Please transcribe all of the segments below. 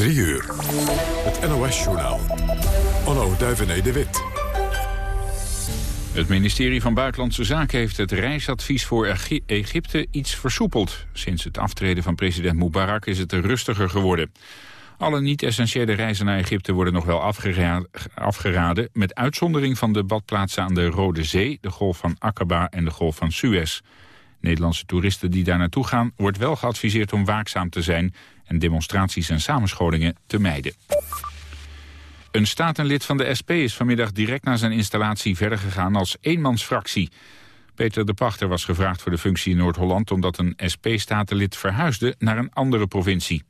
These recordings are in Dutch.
3 uur. Het NOS-journaal. Onno Duivené de Wit. Het ministerie van Buitenlandse Zaken heeft het reisadvies voor Egypte iets versoepeld. Sinds het aftreden van president Mubarak is het er rustiger geworden. Alle niet-essentiële reizen naar Egypte worden nog wel afgeraden... met uitzondering van de badplaatsen aan de Rode Zee, de Golf van Aqaba en de Golf van Suez. Nederlandse toeristen die daar naartoe gaan... wordt wel geadviseerd om waakzaam te zijn... en demonstraties en samenscholingen te mijden. Een statenlid van de SP is vanmiddag direct na zijn installatie verder gegaan als eenmansfractie. Peter de Pachter was gevraagd voor de functie in Noord-Holland... omdat een SP-statenlid verhuisde naar een andere provincie.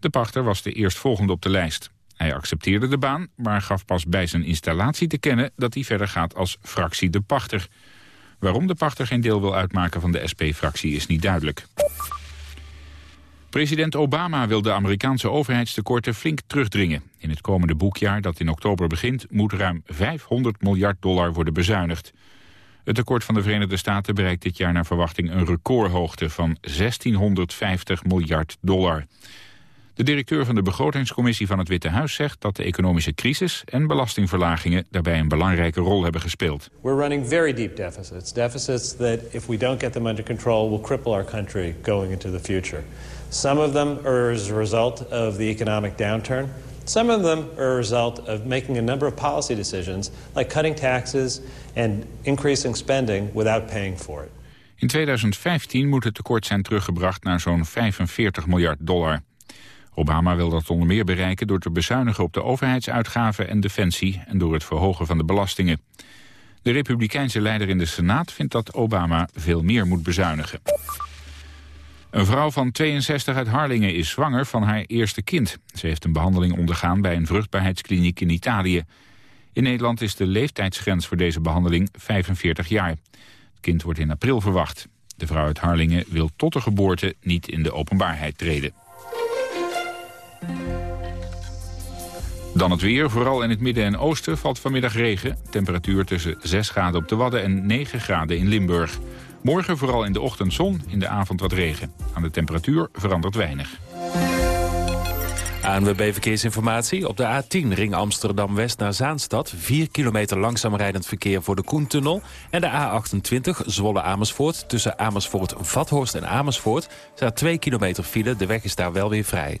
De Pachter was de eerstvolgende op de lijst. Hij accepteerde de baan, maar gaf pas bij zijn installatie te kennen... dat hij verder gaat als fractie de Pachter. Waarom de pachter geen deel wil uitmaken van de SP-fractie is niet duidelijk. President Obama wil de Amerikaanse overheidstekorten flink terugdringen. In het komende boekjaar dat in oktober begint... moet ruim 500 miljard dollar worden bezuinigd. Het tekort van de Verenigde Staten bereikt dit jaar naar verwachting... een recordhoogte van 1650 miljard dollar. De directeur van de begrotingscommissie van het Witte Huis zegt dat de economische crisis en belastingverlagingen daarbij een belangrijke rol hebben gespeeld. We're running very deep deficits. Deficits that if we don't get them under control will cripple our country going into the future. Some of them are as a result of the economic downturn. Some of them are a result of making a number of policy decisions like cutting taxes and increasing spending without paying for it. In 2015 moet het tekort zijn teruggebracht naar zo'n 45 miljard dollar. Obama wil dat onder meer bereiken door te bezuinigen op de overheidsuitgaven en defensie en door het verhogen van de belastingen. De republikeinse leider in de Senaat vindt dat Obama veel meer moet bezuinigen. Een vrouw van 62 uit Harlingen is zwanger van haar eerste kind. Ze heeft een behandeling ondergaan bij een vruchtbaarheidskliniek in Italië. In Nederland is de leeftijdsgrens voor deze behandeling 45 jaar. Het kind wordt in april verwacht. De vrouw uit Harlingen wil tot de geboorte niet in de openbaarheid treden. Dan het weer. Vooral in het midden en oosten valt vanmiddag regen. Temperatuur tussen 6 graden op de Wadden en 9 graden in Limburg. Morgen vooral in de ochtend zon, in de avond wat regen. Aan de temperatuur verandert weinig. ANWB Verkeersinformatie. Op de A10 ring Amsterdam-West naar Zaanstad. 4 kilometer langzaam rijdend verkeer voor de Koentunnel. En de A28 Zwolle-Amersfoort. Tussen Amersfoort-Vathorst en Amersfoort... staat 2 kilometer file. De weg is daar wel weer vrij.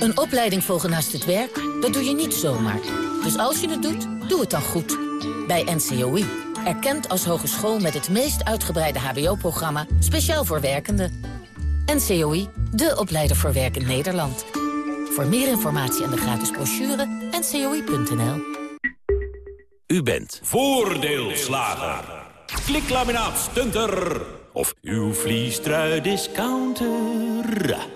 Een opleiding volgen naast het werk, dat doe je niet zomaar. Dus als je het doet, doe het dan goed. Bij NCOI. Erkend als hogeschool met het meest uitgebreide hbo-programma... speciaal voor werkenden. NCOI, de opleider voor werk in Nederland. Voor meer informatie en de gratis brochure, ncoi.nl. U bent voordeelslager. Kliklaminaat stunter. Of uw vliestrui discounter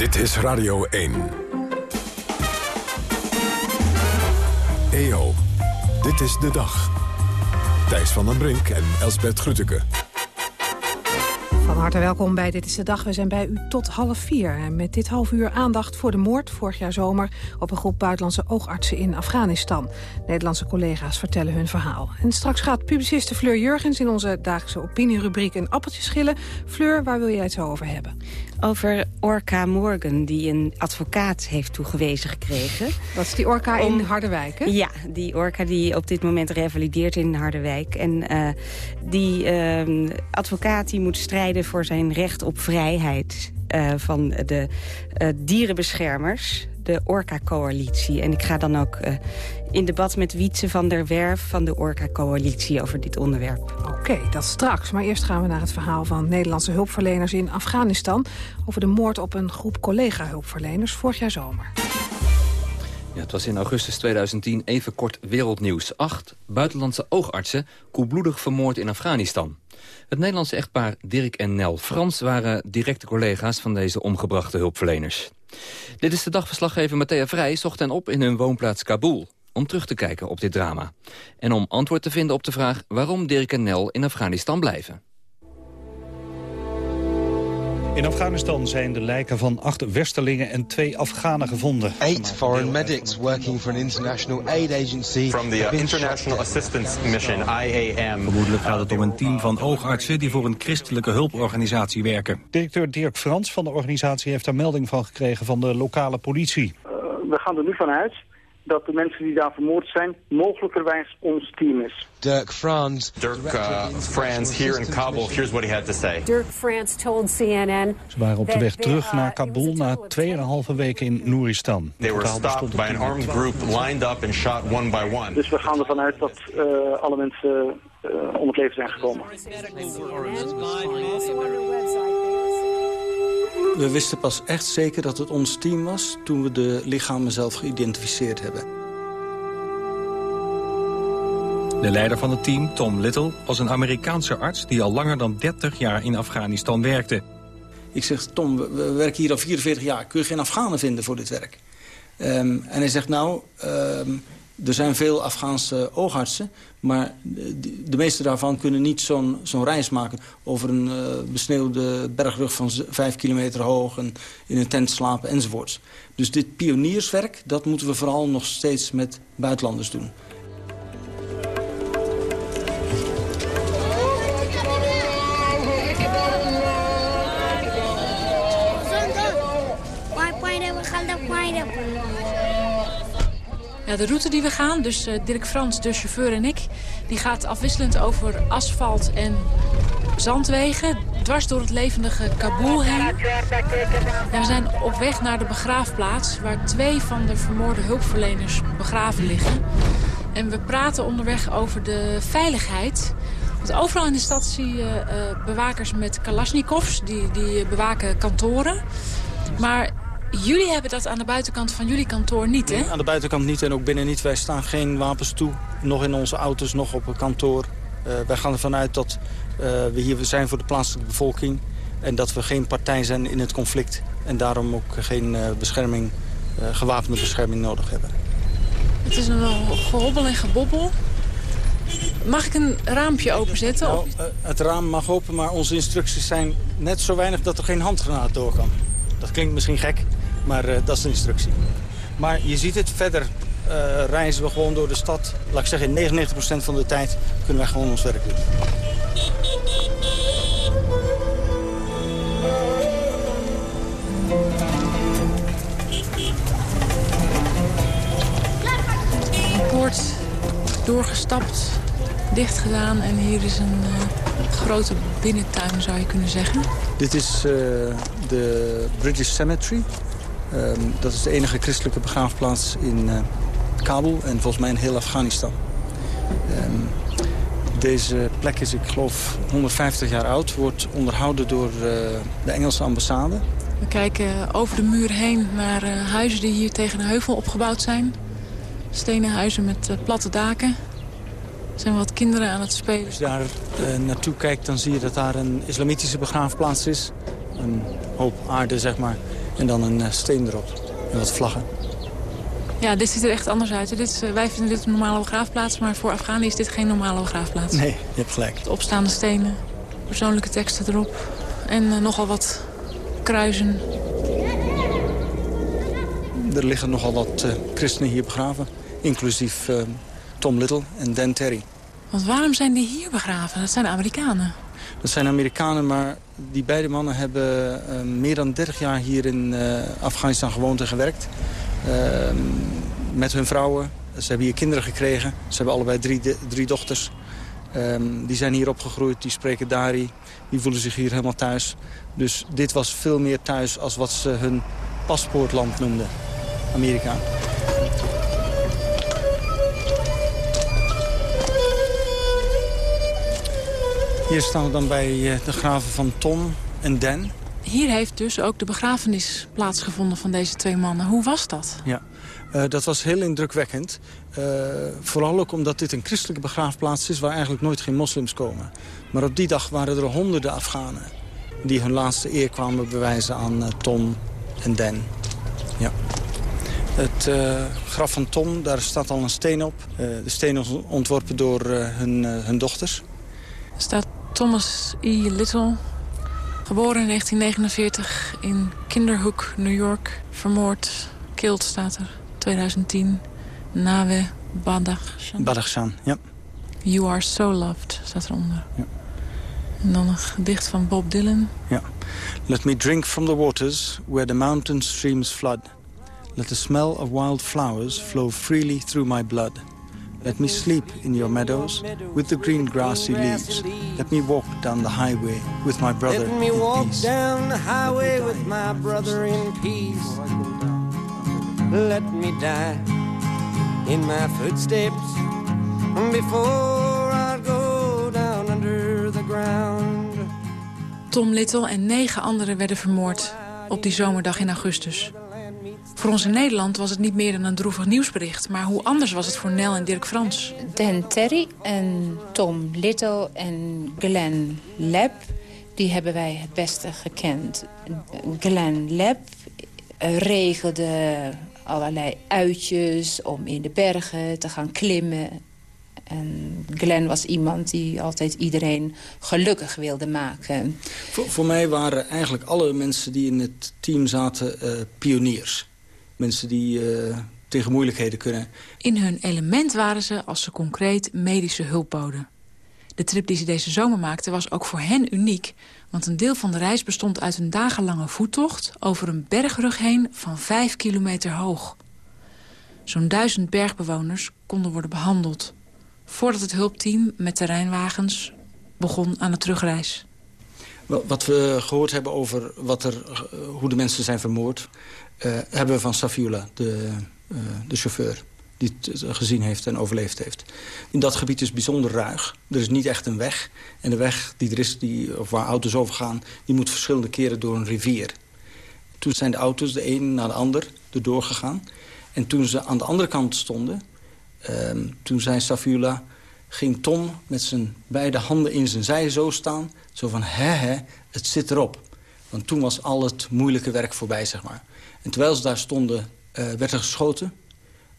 Dit is Radio 1. EO, dit is de dag. Thijs van den Brink en Elsbert Grütke. Van harte welkom bij Dit is de Dag. We zijn bij u tot half vier. En met dit half uur aandacht voor de moord vorig jaar zomer... op een groep buitenlandse oogartsen in Afghanistan. Nederlandse collega's vertellen hun verhaal. En straks gaat publiciste Fleur Jurgens in onze dagelijkse opinierubriek... een appeltje schillen. Fleur, waar wil jij het zo over hebben? Over Orca Morgan, die een advocaat heeft toegewezen gekregen. Dat is die Orca in Harderwijk, hè? Ja, die Orca die op dit moment revalideert in Harderwijk. En uh, die uh, advocaat die moet strijden voor zijn recht op vrijheid... Uh, van de dierenbeschermers, de Orca-coalitie. En ik ga dan ook in debat met Wietse van der Werf van de Orca-coalitie over dit onderwerp. Oké, dat straks. Maar eerst gaan we naar het verhaal van Nederlandse hulpverleners in Afghanistan... over de moord op een groep collega-hulpverleners vorig jaar zomer. Ja, het was in augustus 2010 even kort wereldnieuws. Acht buitenlandse oogartsen koelbloedig vermoord in Afghanistan. Het Nederlandse echtpaar Dirk en Nel Frans waren directe collega's van deze omgebrachte hulpverleners. Dit is de dagverslaggever Matthea Vrij zocht hen op in hun woonplaats Kabul om terug te kijken op dit drama. En om antwoord te vinden op de vraag waarom Dirk en Nel in Afghanistan blijven. In Afghanistan zijn de lijken van acht Westerlingen en twee Afghanen gevonden. Eight foreign medics working for an international aid agency. From the International Assistance Mission, IAM. Vermoedelijk gaat het om een team van oogartsen die voor een christelijke hulporganisatie werken. Directeur Dirk Frans van de organisatie heeft daar melding van gekregen van de lokale politie. Uh, we gaan er nu vanuit dat de mensen die daar vermoord zijn mogelijkerwijs ons team is. Dirk Frans. Dirk uh, Frans here in Kabul. Here's what he had to say. Dirk Frans told CNN. Ze waren op de weg terug naar Kabul na 2,5 weken in Nooristan. They were stopped by an armed group, lined up and shot one by one. Dus we gaan ervan uit dat uh, alle mensen uh, om het leven zijn gekomen. We wisten pas echt zeker dat het ons team was... toen we de lichamen zelf geïdentificeerd hebben. De leider van het team, Tom Little, was een Amerikaanse arts... die al langer dan 30 jaar in Afghanistan werkte. Ik zeg, Tom, we werken hier al 44 jaar. Kun je geen Afghanen vinden voor dit werk? Um, en hij zegt, nou, um, er zijn veel Afghaanse oogartsen... maar de, meeste daarvan kunnen niet zo'n reis maken... over een uh, besneeuwde bergrug van vijf kilometer hoog... en in een tent slapen enzovoorts. Dus dit pionierswerk, dat moeten we vooral nog steeds met buitenlanders doen. Ja, de route die we gaan, dus uh, Dirk Frans, de chauffeur en ik... die gaat afwisselend over asfalt en zandwegen... dwars door het levendige Kabul heen. We zijn op weg naar de begraafplaats... waar twee van de vermoorde hulpverleners begraven liggen. En we praten onderweg over de veiligheid... Want overal in de stad zie je uh, bewakers met kalasjnikovs, die, die bewaken kantoren. Maar Jullie hebben dat aan de buitenkant van jullie kantoor niet, hè? Nee, aan de buitenkant niet en ook binnen niet. Wij staan geen wapens toe, nog in onze auto's, nog op een kantoor. Uh, wij gaan ervan uit dat uh, we hier zijn voor de plaatselijke bevolking... en dat we geen partij zijn in het conflict... en daarom ook geen uh, bescherming, gewapende bescherming nodig hebben. Het is een gehobbel en gebobbel. Mag ik een raampje openzetten? Nou, het raam mag open, maar onze instructies zijn net zo weinig dat er geen handgranaat door kan. Dat klinkt misschien gek, maar uh, dat is de instructie. Maar je ziet het, verder uh, reizen we gewoon door de stad. Laat ik zeggen, 99% van de tijd kunnen wij gewoon ons werk doen. Poort doorgestapt, dicht gedaan en hier is een uh, grote binnentuin zou je kunnen zeggen. Dit is uh, de British Cemetery. Um, dat is de enige christelijke begraafplaats in uh, Kabul en volgens mij in heel Afghanistan. Um, deze plek is, ik geloof, 150 jaar oud. Wordt onderhouden door uh, de Engelse ambassade. We kijken over de muur heen naar uh, huizen die hier tegen een heuvel opgebouwd zijn. Stenen huizen met platte daken. Er zijn wat kinderen aan het spelen. Als je daar naartoe kijkt, dan zie je dat daar een islamitische begraafplaats is. Een hoop aarde, zeg maar. En dan een uh, steen erop. En wat vlaggen. Ja, dit ziet er echt anders uit. Dit is, uh, wij vinden dit een normale begraafplaats, maar voor Afghanen is dit geen normale begraafplaats. Nee, je hebt gelijk. Opstaande stenen, persoonlijke teksten erop. en eh, nogal wat kruisen. Er liggen nogal wat uh, christenen hier begraven. Inclusief uh, Tom Little en Dan Terry. Want waarom zijn die hier begraven? Dat zijn Amerikanen. Dat zijn Amerikanen, maar die beide mannen hebben uh, meer dan 30 jaar hier in Afghanistan gewoond en gewerkt. Ehm, met hun vrouwen. Ze hebben hier kinderen gekregen. Ze hebben allebei drie, drie dochters. Um, die zijn hier opgegroeid, die spreken Dari. Die voelen zich hier helemaal thuis. Dus dit was veel meer thuis als wat ze hun paspoortland noemden. Amerika. Hier staan we dan bij eh, de graven van Tom en Dan. Hier heeft dus ook de begrafenis plaatsgevonden van deze twee mannen. Hoe was dat? Ja, uh, dat was heel indrukwekkend. Uh, vooral ook omdat dit een christelijke begraafplaats is... waar eigenlijk nooit geen moslims komen. Maar op die dag waren er honderden Afghanen... die hun laatste eer kwamen bewijzen aan uh, Tom en Dan. Ja. Het uh, graf van Tom, daar staat al een steen op. de steen is ontworpen door hun, hun dochters. Er staat Thomas E. Little, geboren in 1949 in Kinderhook, New York. Vermoord, killed staat er, 2010. Nawe Badakhshan. Badakhshan, ja. You Are So Loved staat eronder. Ja. En dan een gedicht van Bob Dylan. Ja. Let me drink from the waters where the mountain streams flood. Let the smell of wild flowers flow freely through my blood. Let me sleep in your meadows with the green grassy leaves. Let me walk down the highway with my brother Let me walk down the highway with my brother in peace. Let me die in my footsteps before I go down under the ground. Tom Little en negen anderen werden vermoord op die zomerdag in augustus. Voor ons in Nederland was het niet meer dan een droevig nieuwsbericht. Maar hoe anders was het voor Nel en Dirk Frans? Dan Terry en Tom Little en Glenn Leb... die hebben wij het beste gekend. Glenn Leb regelde allerlei uitjes om in de bergen te gaan klimmen. En Glenn was iemand die altijd iedereen gelukkig wilde maken. Voor, voor mij waren eigenlijk alle mensen die in het team zaten uh, pioniers. Mensen die uh, tegen moeilijkheden kunnen. In hun element waren ze als ze concreet medische hulp boden. De trip die ze deze zomer maakten was ook voor hen uniek... want een deel van de reis bestond uit een dagenlange voettocht... over een bergrug heen van vijf kilometer hoog. Zo'n duizend bergbewoners konden worden behandeld... voordat het hulpteam met terreinwagens begon aan de terugreis. Wat we gehoord hebben over wat er, hoe de mensen zijn vermoord... Uh, hebben we van Safiula, de, uh, de chauffeur die het gezien heeft en overleefd heeft. In dat gebied is bijzonder ruig. Er is niet echt een weg. En de weg die er is, die, of waar auto's over gaan... die moet verschillende keren door een rivier. Toen zijn de auto's de een na de ander erdoor gegaan. En toen ze aan de andere kant stonden... Um, toen zei Safula... ging Tom met zijn beide handen in zijn zij zo staan... zo van, hè hè, het zit erop. Want toen was al het moeilijke werk voorbij, zeg maar. En terwijl ze daar stonden, uh, werd er geschoten...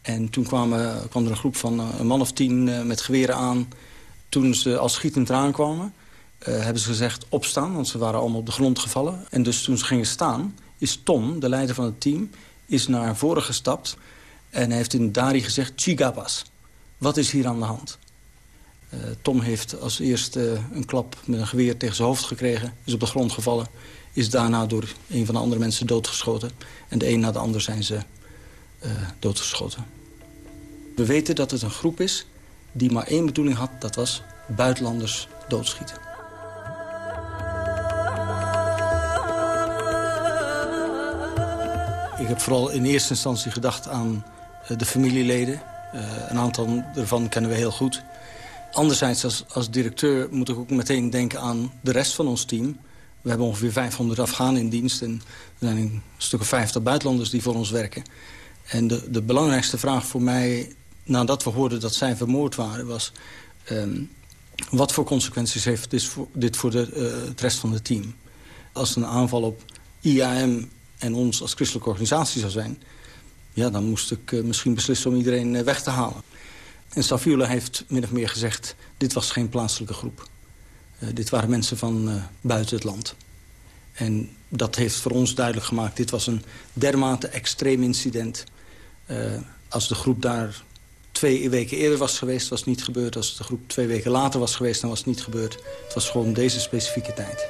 En toen kwamen, kwam er een groep van een man of tien met geweren aan. Toen ze als schietend eraan kwamen, hebben ze gezegd opstaan. Want ze waren allemaal op de grond gevallen. En dus toen ze gingen staan, is Tom, de leider van het team... is naar voren gestapt en heeft in Dari gezegd... Chigabas, wat is hier aan de hand? Tom heeft als eerste een klap met een geweer tegen zijn hoofd gekregen. Is op de grond gevallen. Is daarna door een van de andere mensen doodgeschoten. En de een na de ander zijn ze uh, doodgeschoten. We weten dat het een groep is die maar één bedoeling had. Dat was buitenlanders doodschieten. Ik heb vooral in eerste instantie gedacht aan uh, de familieleden. Uh, een aantal daarvan kennen we heel goed. Anderzijds, als, als directeur moet ik ook meteen denken aan de rest van ons team. We hebben ongeveer 500 Afghanen in dienst... en er zijn een stuk of 50 buitenlanders die voor ons werken. En de, de belangrijkste vraag voor mij, nadat we hoorden dat zij vermoord waren... was, um, wat voor consequenties heeft dit voor, dit voor de, uh, het rest van het team? Als een aanval op IAM en ons als christelijke organisatie zou zijn... ja, dan moest ik uh, misschien beslissen om iedereen uh, weg te halen. En Saviola heeft min of meer gezegd... dit was geen plaatselijke groep. Dit waren mensen van buiten het land. En dat heeft voor ons duidelijk gemaakt... dit was een dermate extreem incident. Uh, als de groep daar twee weken eerder was geweest, was het niet gebeurd. Als de groep twee weken later was geweest, dan was het niet gebeurd. Het was gewoon deze specifieke tijd.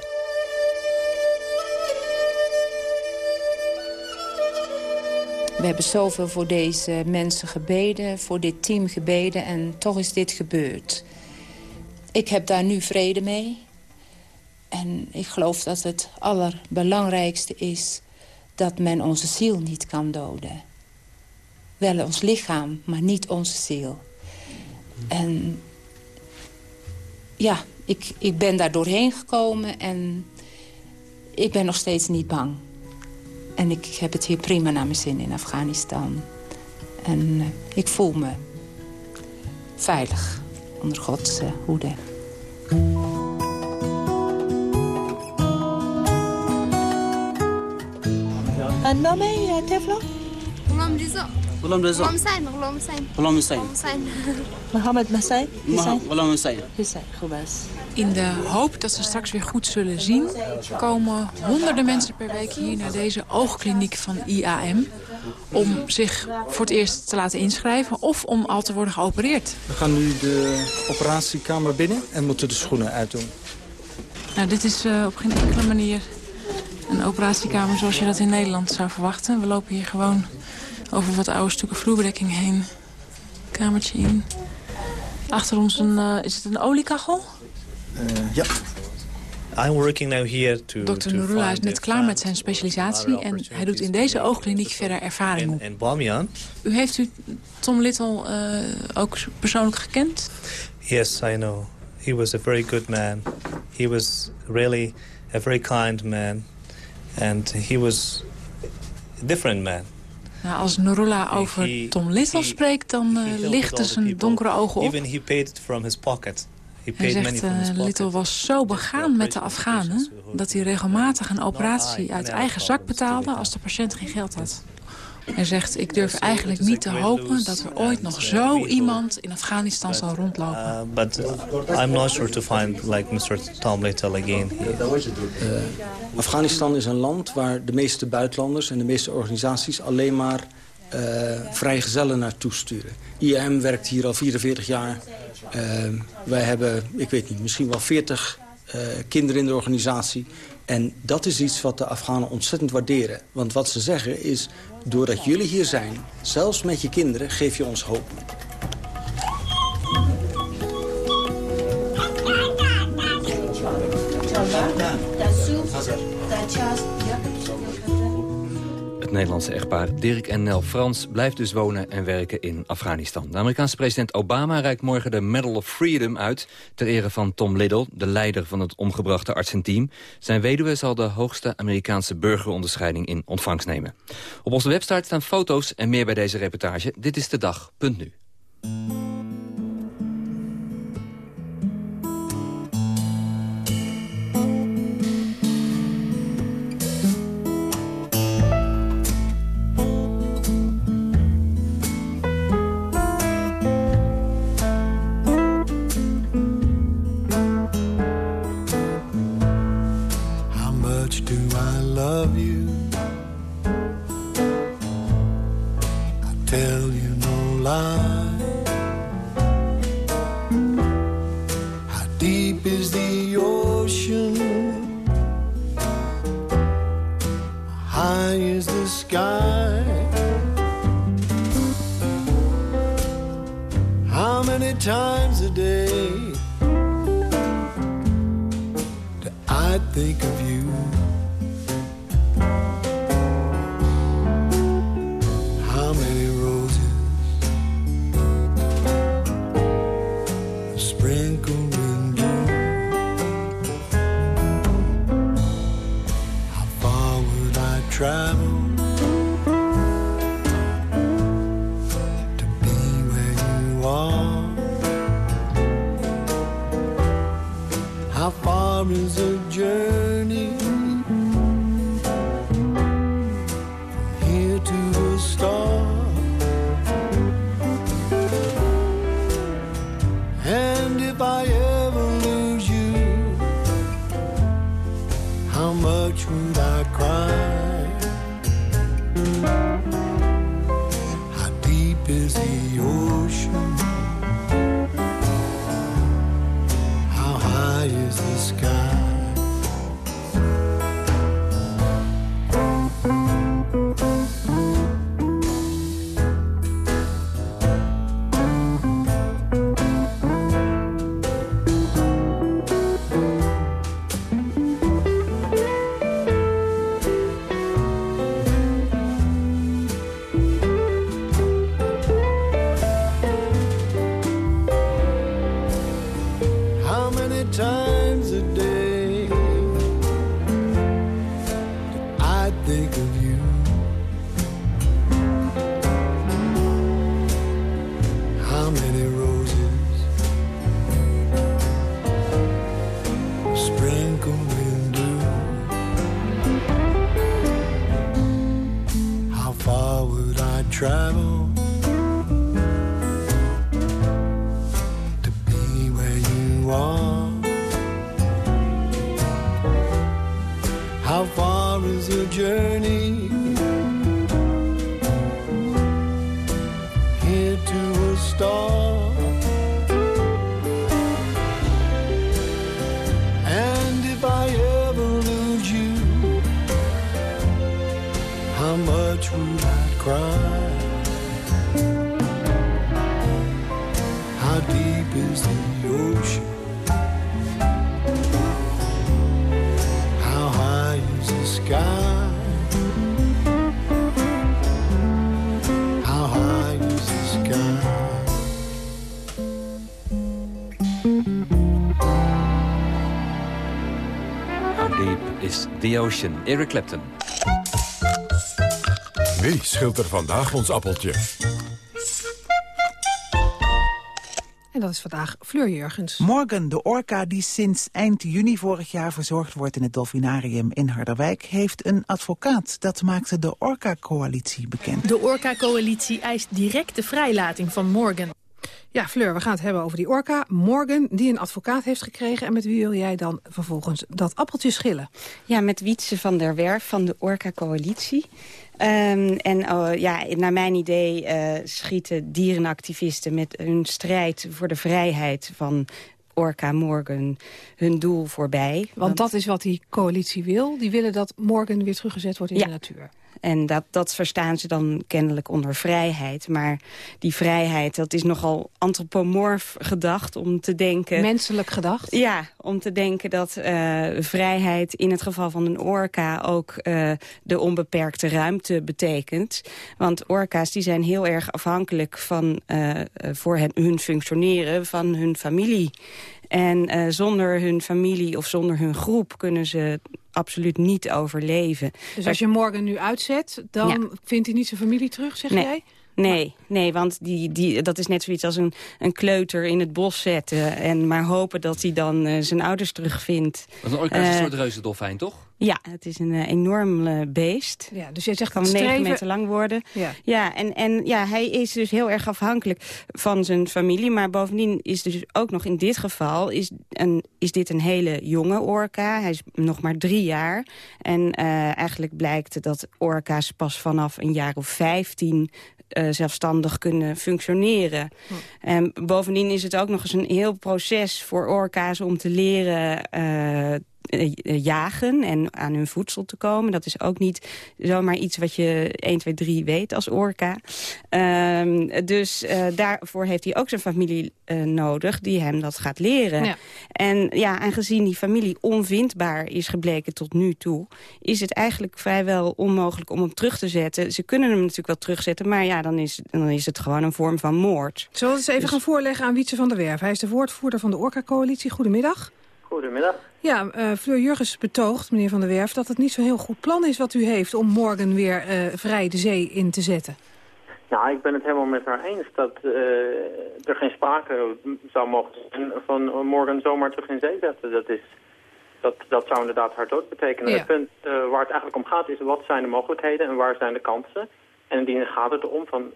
We hebben zoveel voor deze mensen gebeden, voor dit team gebeden... en toch is dit gebeurd. Ik heb daar nu vrede mee. En ik geloof dat het allerbelangrijkste is... dat men onze ziel niet kan doden. Wel ons lichaam, maar niet onze ziel. En ja, ik, ik ben daar doorheen gekomen en ik ben nog steeds niet bang. En ik heb het hier prima naar mijn zin in Afghanistan. En uh, ik voel me veilig onder Gods uh, hoede. النامه طفله؟ غلام رضا غلام رضا غلام حسین غلام حسین غلام حسین حسین Mohammed Hussein? Hussein? غلام Hussein. Hussein, goed is. In de hoop dat ze straks weer goed zullen zien... komen honderden mensen per week hier naar deze oogkliniek van IAM... om zich voor het eerst te laten inschrijven of om al te worden geopereerd. We gaan nu de operatiekamer binnen en moeten de schoenen uitdoen. Nou, dit is uh, op geen enkele manier een operatiekamer zoals je dat in Nederland zou verwachten. We lopen hier gewoon over wat oude stukken vloerbedekking heen. Kamertje in. Achter ons een, uh, is het een oliekachel? Uh, ja. I'm working now here to, Dr. Nurullah is net klaar met zijn specialisatie en hij doet in deze oogkliniek verder ervaring op. U heeft u Tom Little uh, ook persoonlijk gekend? Yes, I know. He was a very good man. He was really a very kind man. And he was a different man. Nou, als Nurullah over he, Tom Little he, spreekt, dan uh, lichten zijn donkere ogen op. Even he paid it from his pocket. Hij zegt, uh, Little was zo begaan met de Afghanen... dat hij regelmatig een operatie uit eigen zak betaalde... als de patiënt geen geld had. Hij zegt, ik durf eigenlijk niet te hopen dat er ooit nog zo iemand in Afghanistan zal rondlopen. Uh, but I'm not sure to find like Mr. Tom Little again. Uh, Afghanistan is een land waar de meeste buitenlanders en de meeste organisaties alleen maar uh, vrijgezellen naartoe sturen. IAM werkt hier al 44 jaar. Uh, wij hebben, ik weet niet, misschien wel 40 uh, kinderen in de organisatie. En dat is iets wat de Afghanen ontzettend waarderen. Want wat ze zeggen is, doordat jullie hier zijn, zelfs met je kinderen, geef je ons hoop. Nederlandse echtpaar Dirk en Nel Frans blijft dus wonen en werken in Afghanistan. De Amerikaanse president Obama reikt morgen de Medal of Freedom uit... ter ere van Tom Little, de leider van het omgebrachte artsenteam. Zijn weduwe zal de hoogste Amerikaanse burgeronderscheiding in ontvangst nemen. Op onze website staan foto's en meer bij deze reportage. Dit is de dag. Punt nu. How deep is the ocean? How high is the sky? How many times a day do I think of you? Ocean? Eric Clapton. Wie schilt er vandaag ons appeltje? En dat is vandaag Fleur Jurgens. Morgan, de orka die sinds eind juni vorig jaar verzorgd wordt in het Dolfinarium in Harderwijk, heeft een advocaat. Dat maakte de Orca-coalitie bekend. De Orca-coalitie eist direct de vrijlating van Morgan. Ja, Fleur, we gaan het hebben over die orka. Morgan, die een advocaat heeft gekregen. En met wie wil jij dan vervolgens dat appeltje schillen? Ja, met Wietse van der Werf van de Orca-coalitie. Ehm, en oh, ja, naar mijn idee eh, schieten dierenactivisten met hun strijd voor de vrijheid van Orca Morgan hun doel voorbij. Want dat is wat die coalitie wil. Die willen dat Morgan weer teruggezet wordt in Ja. de natuur. En dat, dat verstaan ze dan kennelijk onder vrijheid. Maar die vrijheid, dat is nogal antropomorf gedacht om te denken... Menselijk gedacht? Ja, om te denken dat eh, vrijheid in het geval van een orka ook eh, de onbeperkte ruimte betekent. Want orka's die zijn heel erg afhankelijk van, eh, voor hun functioneren van hun familie. En zonder hun familie of zonder hun groep kunnen ze absoluut niet overleven. Dus als je Morgan nu uitzet, dan Ja. vindt hij niet zijn familie terug, zeg Nee. jij? Nee, nee, want die, die, dat is net zoiets als een, een kleuter in het bos zetten... en maar hopen dat hij dan eh, zijn ouders terugvindt. Een orka is een Eh, soort reuzendolfijn, toch? Ja, het is een eh, enorm eh, beest. Ja, dus jij zegt kan het 9 streven- meter lang worden. Ja. Ja, en, en ja, hij is dus heel erg afhankelijk van zijn familie. Maar bovendien is dus ook nog in dit geval... is, een, is dit een hele jonge orka. Hij is nog maar drie jaar. En eh, eigenlijk blijkt dat orka's pas vanaf een jaar of vijftien... eh, zelfstandig kunnen functioneren. En bovendien is het ook nog eens een heel proces voor orka's om te leren... jagen en aan hun voedsel te komen. Dat is ook niet zomaar iets wat je 1, 2, 3 weet als orka. Ehm, dus eh, daarvoor heeft hij ook zijn familie eh, nodig die hem dat gaat leren. Ja. En ja, aangezien die familie onvindbaar is gebleken tot nu toe... is het eigenlijk vrijwel onmogelijk om hem terug te zetten. Ze kunnen hem natuurlijk wel terugzetten, maar ja, dan is, dan is het gewoon een vorm van moord. Zullen we het eens even gaan voorleggen aan Wietse van der Werf? Hij is de woordvoerder van de Orca-coalitie. Goedemiddag. Goedemiddag. Ja, eh Fleur Jurgens betoogt, meneer Van der Werf, dat het niet zo'n heel goed plan is wat u heeft om morgen weer eh, vrij de zee in te zetten. Nou, ik ben het helemaal met haar eens dat eh, er geen sprake zou mogen zijn van morgen zomaar terug in zee zetten. Dat, is, dat, dat zou inderdaad haar dood betekenen. Ja. Het punt waar het eigenlijk om gaat is wat zijn de mogelijkheden en waar zijn de kansen. En indien gaat het erom van,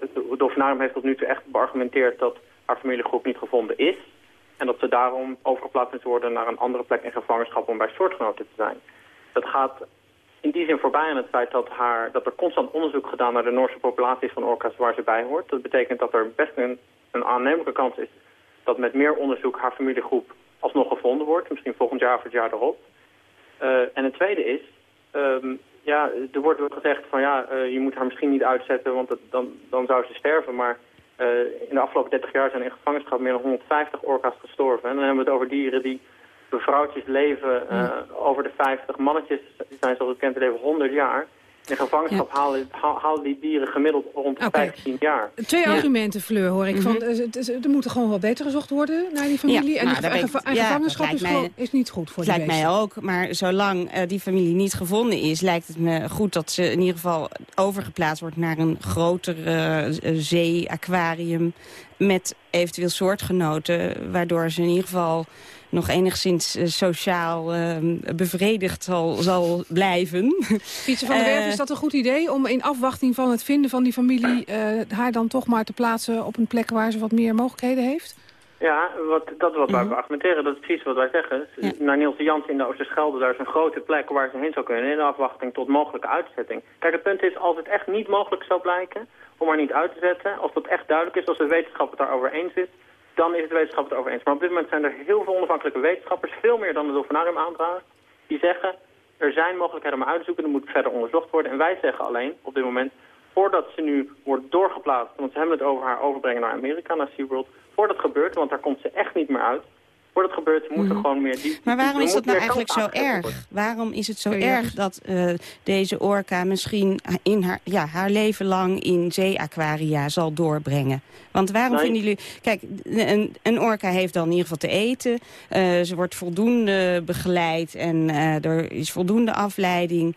het Dolfinarium heeft tot nu toe echt beargumenteerd dat haar familiegroep niet gevonden is. En dat ze daarom overgeplaatst moeten worden naar een andere plek in gevangenschap om bij soortgenoten te zijn. Dat gaat in die zin voorbij aan het feit dat, haar, dat er constant onderzoek gedaan naar de Noorse populaties van orka's waar ze bij hoort. Dat betekent dat er best een, een aannemelijke kans is dat met meer onderzoek haar familiegroep alsnog gevonden wordt. Misschien volgend jaar of het jaar erop. Uh, en het tweede is, um, ja, er wordt wel gezegd van ja, uh, je moet haar misschien niet uitzetten, want dan, dan zou ze sterven. Maar in de afgelopen 30 jaar zijn in gevangenschap meer dan 150 orka's gestorven. En dan hebben we het over dieren die vrouwtjes leven uh, over de 50. Mannetjes zijn zoals het kent leven 100 jaar. In gevangenschap ja. halen, halen, die dieren gemiddeld rond de okay. 15 jaar. Twee ja. argumenten, Fleur, hoor ik. Mm -hmm. van, er moet er gewoon wel beter gezocht worden naar die familie. Ja, en, nou, ik, en gevangenschap is, mij, gewoon, is, niet goed voor die lijkt mij ook, maar zolang uh, die familie niet gevonden is... lijkt het me goed dat ze in ieder geval overgeplaatst wordt... naar een groter uh, zee, aquarium met eventueel soortgenoten... waardoor ze in ieder geval nog enigszins uh, sociaal uh, bevredigd zal, zal blijven. Fietsen van der Werf, is dat een goed idee om in afwachting van het vinden van die familie... Uh, haar dan toch maar te plaatsen op een plek waar ze wat meer mogelijkheden heeft? Ja, wat, dat is wat wij mm -hmm. argumenteren. Dat is precies wat wij zeggen. Ja. Naar Nielse Jans in de Oosterschelde, daar is een grote plek waar ze heen zou kunnen... in afwachting tot mogelijke uitzetting. Kijk, het punt is, als het echt niet mogelijk zou blijken om haar niet uit te zetten... als dat echt duidelijk is, als de wetenschap het daarover eens is dan is de wetenschap het over eens. Maar op dit moment zijn er heel veel onafhankelijke wetenschappers, veel meer dan de Dolfinarium aandragen, die zeggen, er zijn mogelijkheden om uit te zoeken, er moet verder onderzocht worden. En wij zeggen alleen, op dit moment, voordat ze nu wordt doorgeplaatst, want ze hebben het over haar overbrengen naar Amerika, naar SeaWorld, voordat het gebeurt, want daar komt ze echt niet meer uit, voordat het gebeurt, moeten mm. gewoon meer... Die, maar waarom is dat nou eigenlijk zo erg? Worden. Waarom is het zo ja, erg dat uh, deze orka misschien in haar, ja, haar leven lang in zeeaquaria zal doorbrengen? Want waarom nee. vinden jullie... Kijk, een, een orka heeft dan in ieder geval te eten. Uh, ze wordt voldoende begeleid en uh, er is voldoende afleiding.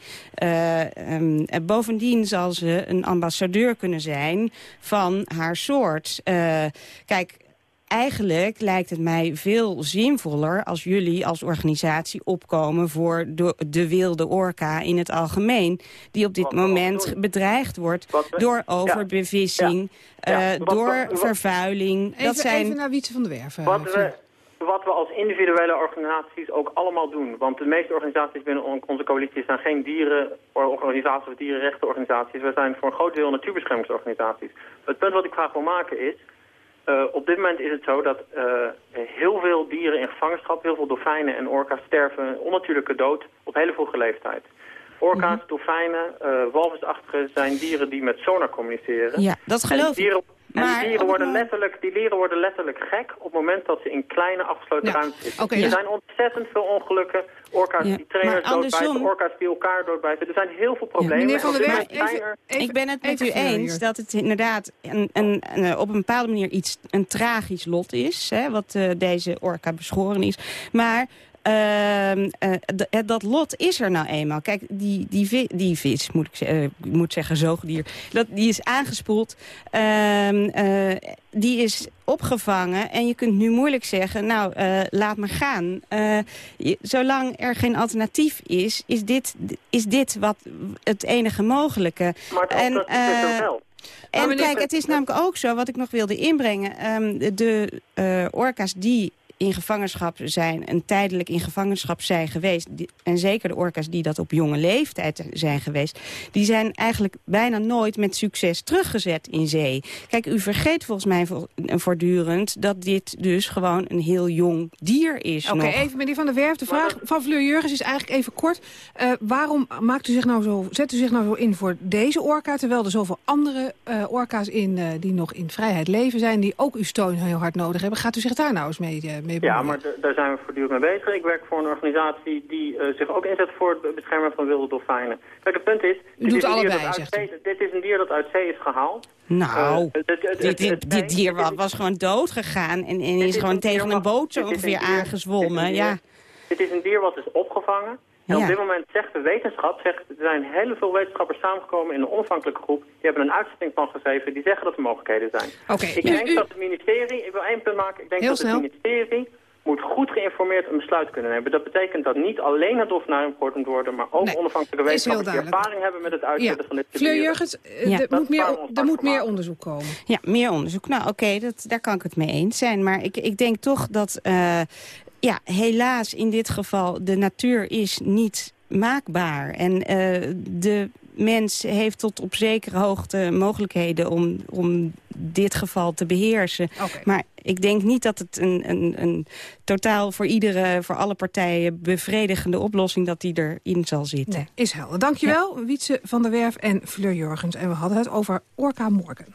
Um, bovendien zal ze een ambassadeur kunnen zijn van haar soort. kijk, eigenlijk lijkt het mij veel zinvoller als jullie als organisatie opkomen voor de, de wilde orka in het algemeen. Die op dit wat, moment bedreigd wordt we, door overbevissing, ja, ja, uh, door wat, vervuiling. Even, dat zijn... even naar Wietse van der Werven. Wat we, wat we als individuele organisaties ook allemaal doen. Want de meeste organisaties binnen onze coalitie zijn geen dierenorganisaties of dierenrechtenorganisaties. We zijn voor een groot deel natuurbeschermingsorganisaties. Het punt wat ik graag wil maken is... Uh, op dit moment is het zo dat uh, heel veel dieren in gevangenschap, heel veel dolfijnen en orka's sterven onnatuurlijke dood op hele vroege leeftijd. Orka's, -hmm. dolfijnen, uh, walvisachtige zijn dieren die met sonar communiceren. Ja, dat geloof dieren, ik. Maar, en die dieren, worden letterlijk, die dieren worden letterlijk gek op het moment dat ze in kleine afgesloten ja. ruimtes zitten. Okay, er ja. zijn ontzettend veel ongelukken. Orka's ja. die trainers doodbijten, orka's die elkaar doodbijten. Er zijn heel veel problemen. Ja, meneer Van der Werf, ik ben het met u eens dat het inderdaad een, een, een, op een bepaalde manier iets, een tragisch lot is. Hè, wat uh, deze orka beschoren is. Maar dat lot is er nou eenmaal. Kijk, die, die, die vis, moet ik uh, moet zeggen, zoogdier, dat, die is aangespoeld. Uh, die is opgevangen en je kunt nu moeilijk zeggen, nou, laat maar gaan. Je, zolang er geen alternatief is, is dit, is dit wat het enige mogelijke. Maar en, dat is wel. En kijk, het is namelijk ook zo, wat ik nog wilde inbrengen. Um, de orka's die in gevangenschap zijn en tijdelijk in gevangenschap zijn geweest... Die, en zeker de orka's die dat op jonge leeftijd zijn geweest... die zijn eigenlijk bijna nooit met succes teruggezet in zee. Kijk, u vergeet volgens mij voortdurend dat dit dus gewoon een heel jong dier is Oké, okay, even meneer Van der Werf. De vraag van Fleur Jurgens is eigenlijk even kort. Uh, waarom maakt u zich nou zo, zet u zich nou zo in voor deze orka... terwijl er zoveel andere uh, orka's in uh, die nog in vrijheid leven zijn... die ook uw steun heel hard nodig hebben? Gaat u zich daar nou eens mee, mee ja, maar daar zijn we voortdurend mee bezig. Ik werk voor een organisatie die uh, zich ook inzet voor het beschermen van wilde dolfijnen. Kijk, het punt is... U doet is allebei, zegt zee, Dit is een dier dat uit zee is gehaald. Nou, uh, dit, dit, dit, dit, dit dier was, was gewoon dood gegaan en, en is, is gewoon tegen een boot zo ongeveer aangezwommen. Ja. Dit is een dier wat is opgevangen. En ja. op dit moment zegt de wetenschap, zegt, er zijn heel veel wetenschappers samengekomen in een onafhankelijke groep. Die hebben een uitzetting van gegeven, die zeggen dat er mogelijkheden zijn. Okay. Ik denk u, dat het ministerie, ik wil één punt maken, ik denk heel dat snel. het ministerie moet goed geïnformeerd een besluit kunnen nemen. Dat betekent dat niet alleen het Hof naar moet worden... maar ook onafhankelijke wetenschappers die ervaring hebben met het uitzetten van dit Fleur Jurgens, Ja. er moet, meer, er moet meer onderzoek komen. Ja, meer onderzoek. Nou, oké, dat daar kan ik het mee eens zijn. Maar ik, ik denk toch dat, eh, ja, helaas in dit geval... de natuur is niet maakbaar. En eh, de mens heeft tot op zekere hoogte mogelijkheden... om, om dit geval te beheersen. Maar ik denk niet dat het een, een, een totaal voor iedere, voor alle partijen... bevredigende oplossing dat die erin zal zitten. Nee, is helder. Dankjewel, Wietse van der Werf en Fleur Jurgens. En we hadden het over Orca Morgan.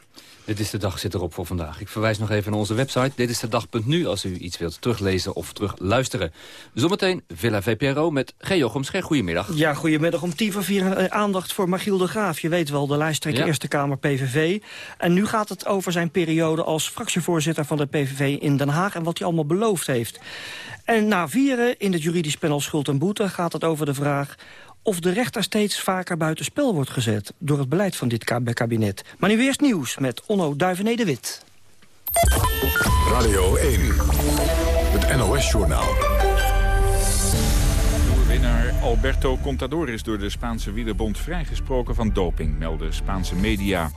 Dit is de dag zit erop voor vandaag. Ik verwijs nog even naar onze website. Dit is de dag.nu als u iets wilt teruglezen of terugluisteren. Zometeen Villa VPRO met G. Jochems. G. Goedemiddag. Ja, goedemiddag. Om tien voor vier eh, aandacht voor Magiel de Graaf. Je weet wel, de lijsttrekker Ja. Eerste Kamer PVV. En nu gaat het over zijn periode als fractievoorzitter van de PVV in Den Haag... en wat hij allemaal beloofd heeft. En na vieren in het juridisch panel Schuld en Boete gaat het over de vraag of de rechter steeds vaker buitenspel wordt gezet... door het beleid van dit kab- kabinet. Maar nu eerst nieuws met Onno Duivené de Wit. Radio 1, het NOS-journaal. Winnaar Alberto Contador is door de Spaanse wielerbond vrijgesproken van doping, melden Spaanse media.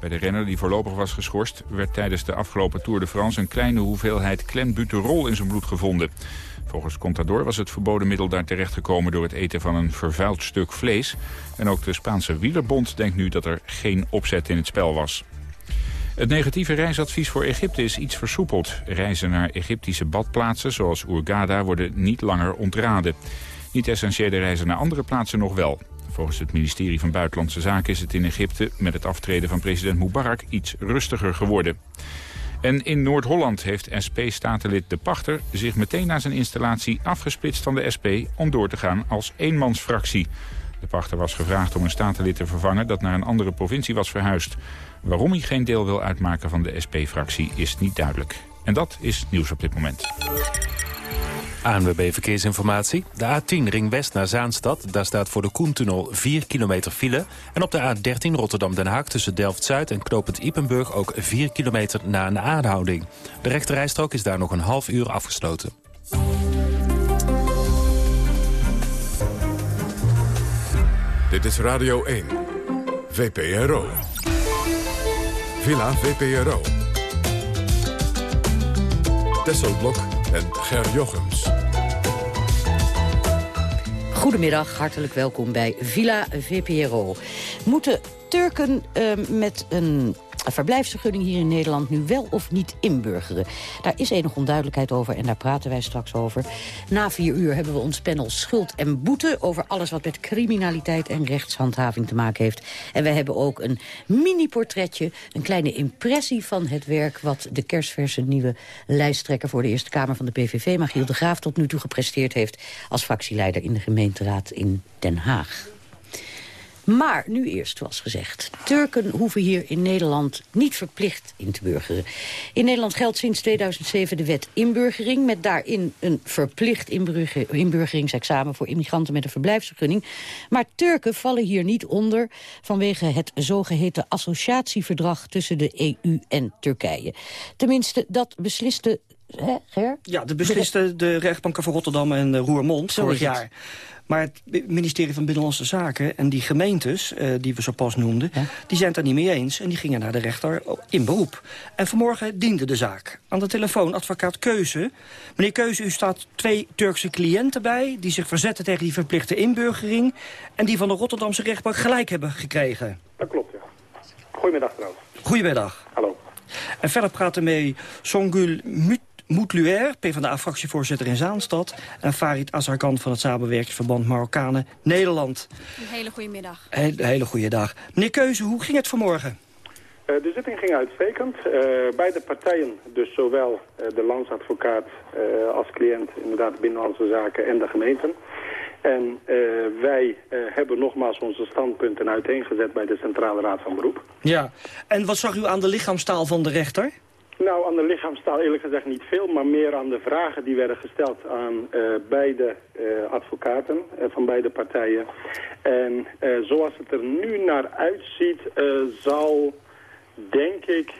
Bij de renner die voorlopig was geschorst werd tijdens de afgelopen Tour de France een kleine hoeveelheid clenbuterol in zijn bloed gevonden. Volgens Contador was het verboden middel daar terechtgekomen door het eten van een vervuild stuk vlees. En ook de Spaanse wielerbond denkt nu dat er geen opzet in het spel was. Het negatieve reisadvies voor Egypte is iets versoepeld. Reizen naar Egyptische badplaatsen zoals Hurghada worden niet langer ontraden. Niet-essentiële reizen naar andere plaatsen nog wel. Volgens het ministerie van Buitenlandse Zaken is het in Egypte... met het aftreden van president Mubarak iets rustiger geworden. En in Noord-Holland heeft SP-statenlid De Pachter... zich meteen na zijn installatie afgesplitst van de SP... om door te gaan als eenmansfractie. De Pachter was gevraagd om een statenlid te vervangen... dat naar een andere provincie was verhuisd. Waarom hij geen deel wil uitmaken van de SP-fractie is niet duidelijk. En dat is nieuws op dit moment. ANWB Verkeersinformatie. De A10 Ring West naar Zaanstad. Daar staat voor de Koentunnel 4 kilometer file. En op de A13 Rotterdam-Den Haag tussen Delft-Zuid en Knopend Ipenburg... ook 4 kilometer na een aanhouding. De rechterrijstrook is daar nog een half uur afgesloten. Dit is Radio 1, VPRO. Villa VPRO. Tesselblok en Ger Jochems. Goedemiddag, hartelijk welkom bij Villa VPRO. Moeten Turken eh, met een verblijfsvergunning hier in Nederland nu wel of niet inburgeren? Daar is enig onduidelijkheid over en daar praten wij straks over. Na vier uur hebben we ons panel Schuld en Boete... over alles wat met criminaliteit en rechtshandhaving te maken heeft. En we hebben ook een mini-portretje, een kleine impressie van het werk... wat de kerstverse nieuwe lijsttrekker voor de Eerste Kamer van de PVV... Magiel de Graaf tot nu toe gepresteerd heeft... als fractieleider in de gemeenteraad in Den Haag. Maar nu eerst, was gezegd. Turken hoeven hier in Nederland niet verplicht in te burgeren. In Nederland geldt sinds 2007 de wet inburgering... met daarin een verplicht inburger- inburgeringsexamen... voor immigranten met een verblijfsvergunning. Maar Turken vallen hier niet onder... vanwege het zogeheten associatieverdrag tussen de EU en Turkije. Tenminste, dat besliste... Hè, Ger? Ja, de besliste de rechtbanken van Rotterdam en eh, Roermond Zo vorig jaar. Maar het ministerie van Binnenlandse Zaken en die gemeentes, eh, die we zo pas noemden... die zijn het daar niet mee eens en die gingen naar de rechter in beroep. En vanmorgen diende de zaak. Aan de telefoon advocaat Keuze. Meneer Keuze, u staat twee Turkse cliënten bij... die zich verzetten tegen die verplichte inburgering... en die van de Rotterdamse rechtbank gelijk hebben gekregen. Dat klopt, ja. Goedemiddag trouwens. Goedemiddag. Hallo. En verder praten mee Songül Mut Moutluer, PvdA-fractievoorzitter in Zaanstad... en Farid Azarkan van het samenwerkingsverband Marokkanen Nederland. Een hele goede middag. He hele goede dag. Meneer Keuze, hoe ging het vanmorgen? Eh, de zitting ging uitstekend. Eh, beide partijen, dus zowel eh, de landsadvocaat eh, als cliënt, inderdaad Binnenlandse Zaken en de gemeenten. En eh, wij eh, hebben nogmaals onze standpunten uiteengezet bij de Centrale Raad van Beroep. Ja. En wat zag u aan de lichaamstaal van de rechter? Nou, aan de lichaamstaal eerlijk gezegd niet veel, maar meer aan de vragen die werden gesteld aan eh, beide eh, advocaten eh, van beide partijen. En zoals het er nu naar uitziet, zal denk ik,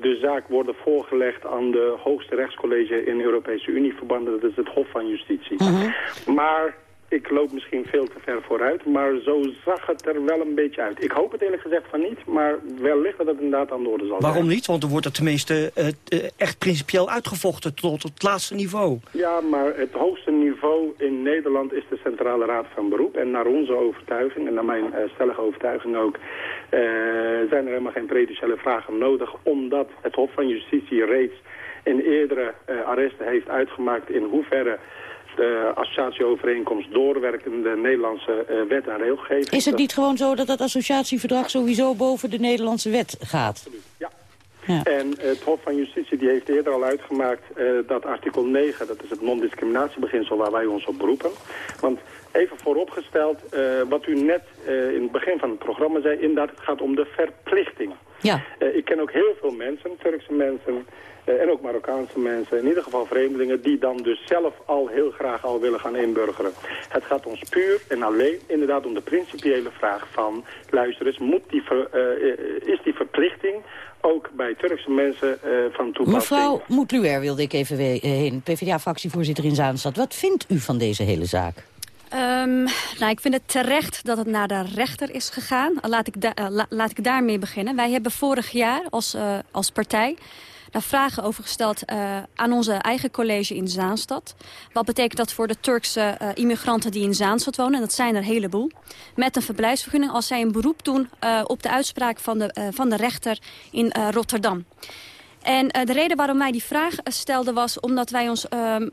de zaak worden voorgelegd aan de hoogste rechtscollege in de Europese Unie verbanden. Dat is het Hof van Justitie. Maar ik loop misschien veel te ver vooruit, maar zo zag het er wel een beetje uit. Ik hoop het eerlijk gezegd van niet, maar wellicht dat het inderdaad aan de orde zal Waarom niet? Want er wordt het tenminste uh, echt principieel uitgevochten tot het laatste niveau. Ja, maar het hoogste niveau in Nederland is de Centrale Raad van Beroep. En naar onze overtuiging, en naar mijn uh, stellige overtuiging ook, zijn er helemaal geen prediciële vragen nodig, omdat het Hof van Justitie reeds in eerdere arresten heeft uitgemaakt in hoeverre de associatieovereenkomst doorwerkende Nederlandse uh, wet en regelgeving. Is het niet gewoon zo dat dat associatieverdrag sowieso boven de Nederlandse wet gaat? Absoluut, ja. ja. En het Hof van Justitie die heeft eerder al uitgemaakt uh, dat artikel 9, dat is het non-discriminatiebeginsel waar wij ons op beroepen. Want even vooropgesteld, uh, wat u net in het begin van het programma zei, inderdaad het gaat om de verplichting. Ja. ik ken ook heel veel mensen, Turkse mensen, en ook Marokkaanse mensen, in ieder geval vreemdelingen, die dan dus zelf al heel graag al willen gaan inburgeren. Het gaat ons puur en alleen inderdaad om de principiële vraag van, luister eens, moet die ver, uh, is die verplichting ook bij Turkse mensen uh, van toepassing? Mevrouw Moetluer wilde ik even heen, PvdA-fractievoorzitter in Zaanstad. Wat vindt u van deze hele zaak? Um, nou, ik vind het terecht dat het naar de rechter is gegaan. Laat ik, la laat ik daarmee beginnen. Wij hebben vorig jaar als, uh, als partij daar vragen over gesteld aan onze eigen college in Zaanstad. Wat betekent dat voor de Turkse immigranten die in Zaanstad wonen, en dat zijn er een heleboel, met een verblijfsvergunning als zij een beroep doen op de uitspraak van de, van de rechter in Rotterdam. En de reden waarom wij die vraag stelden was omdat wij ons ehm,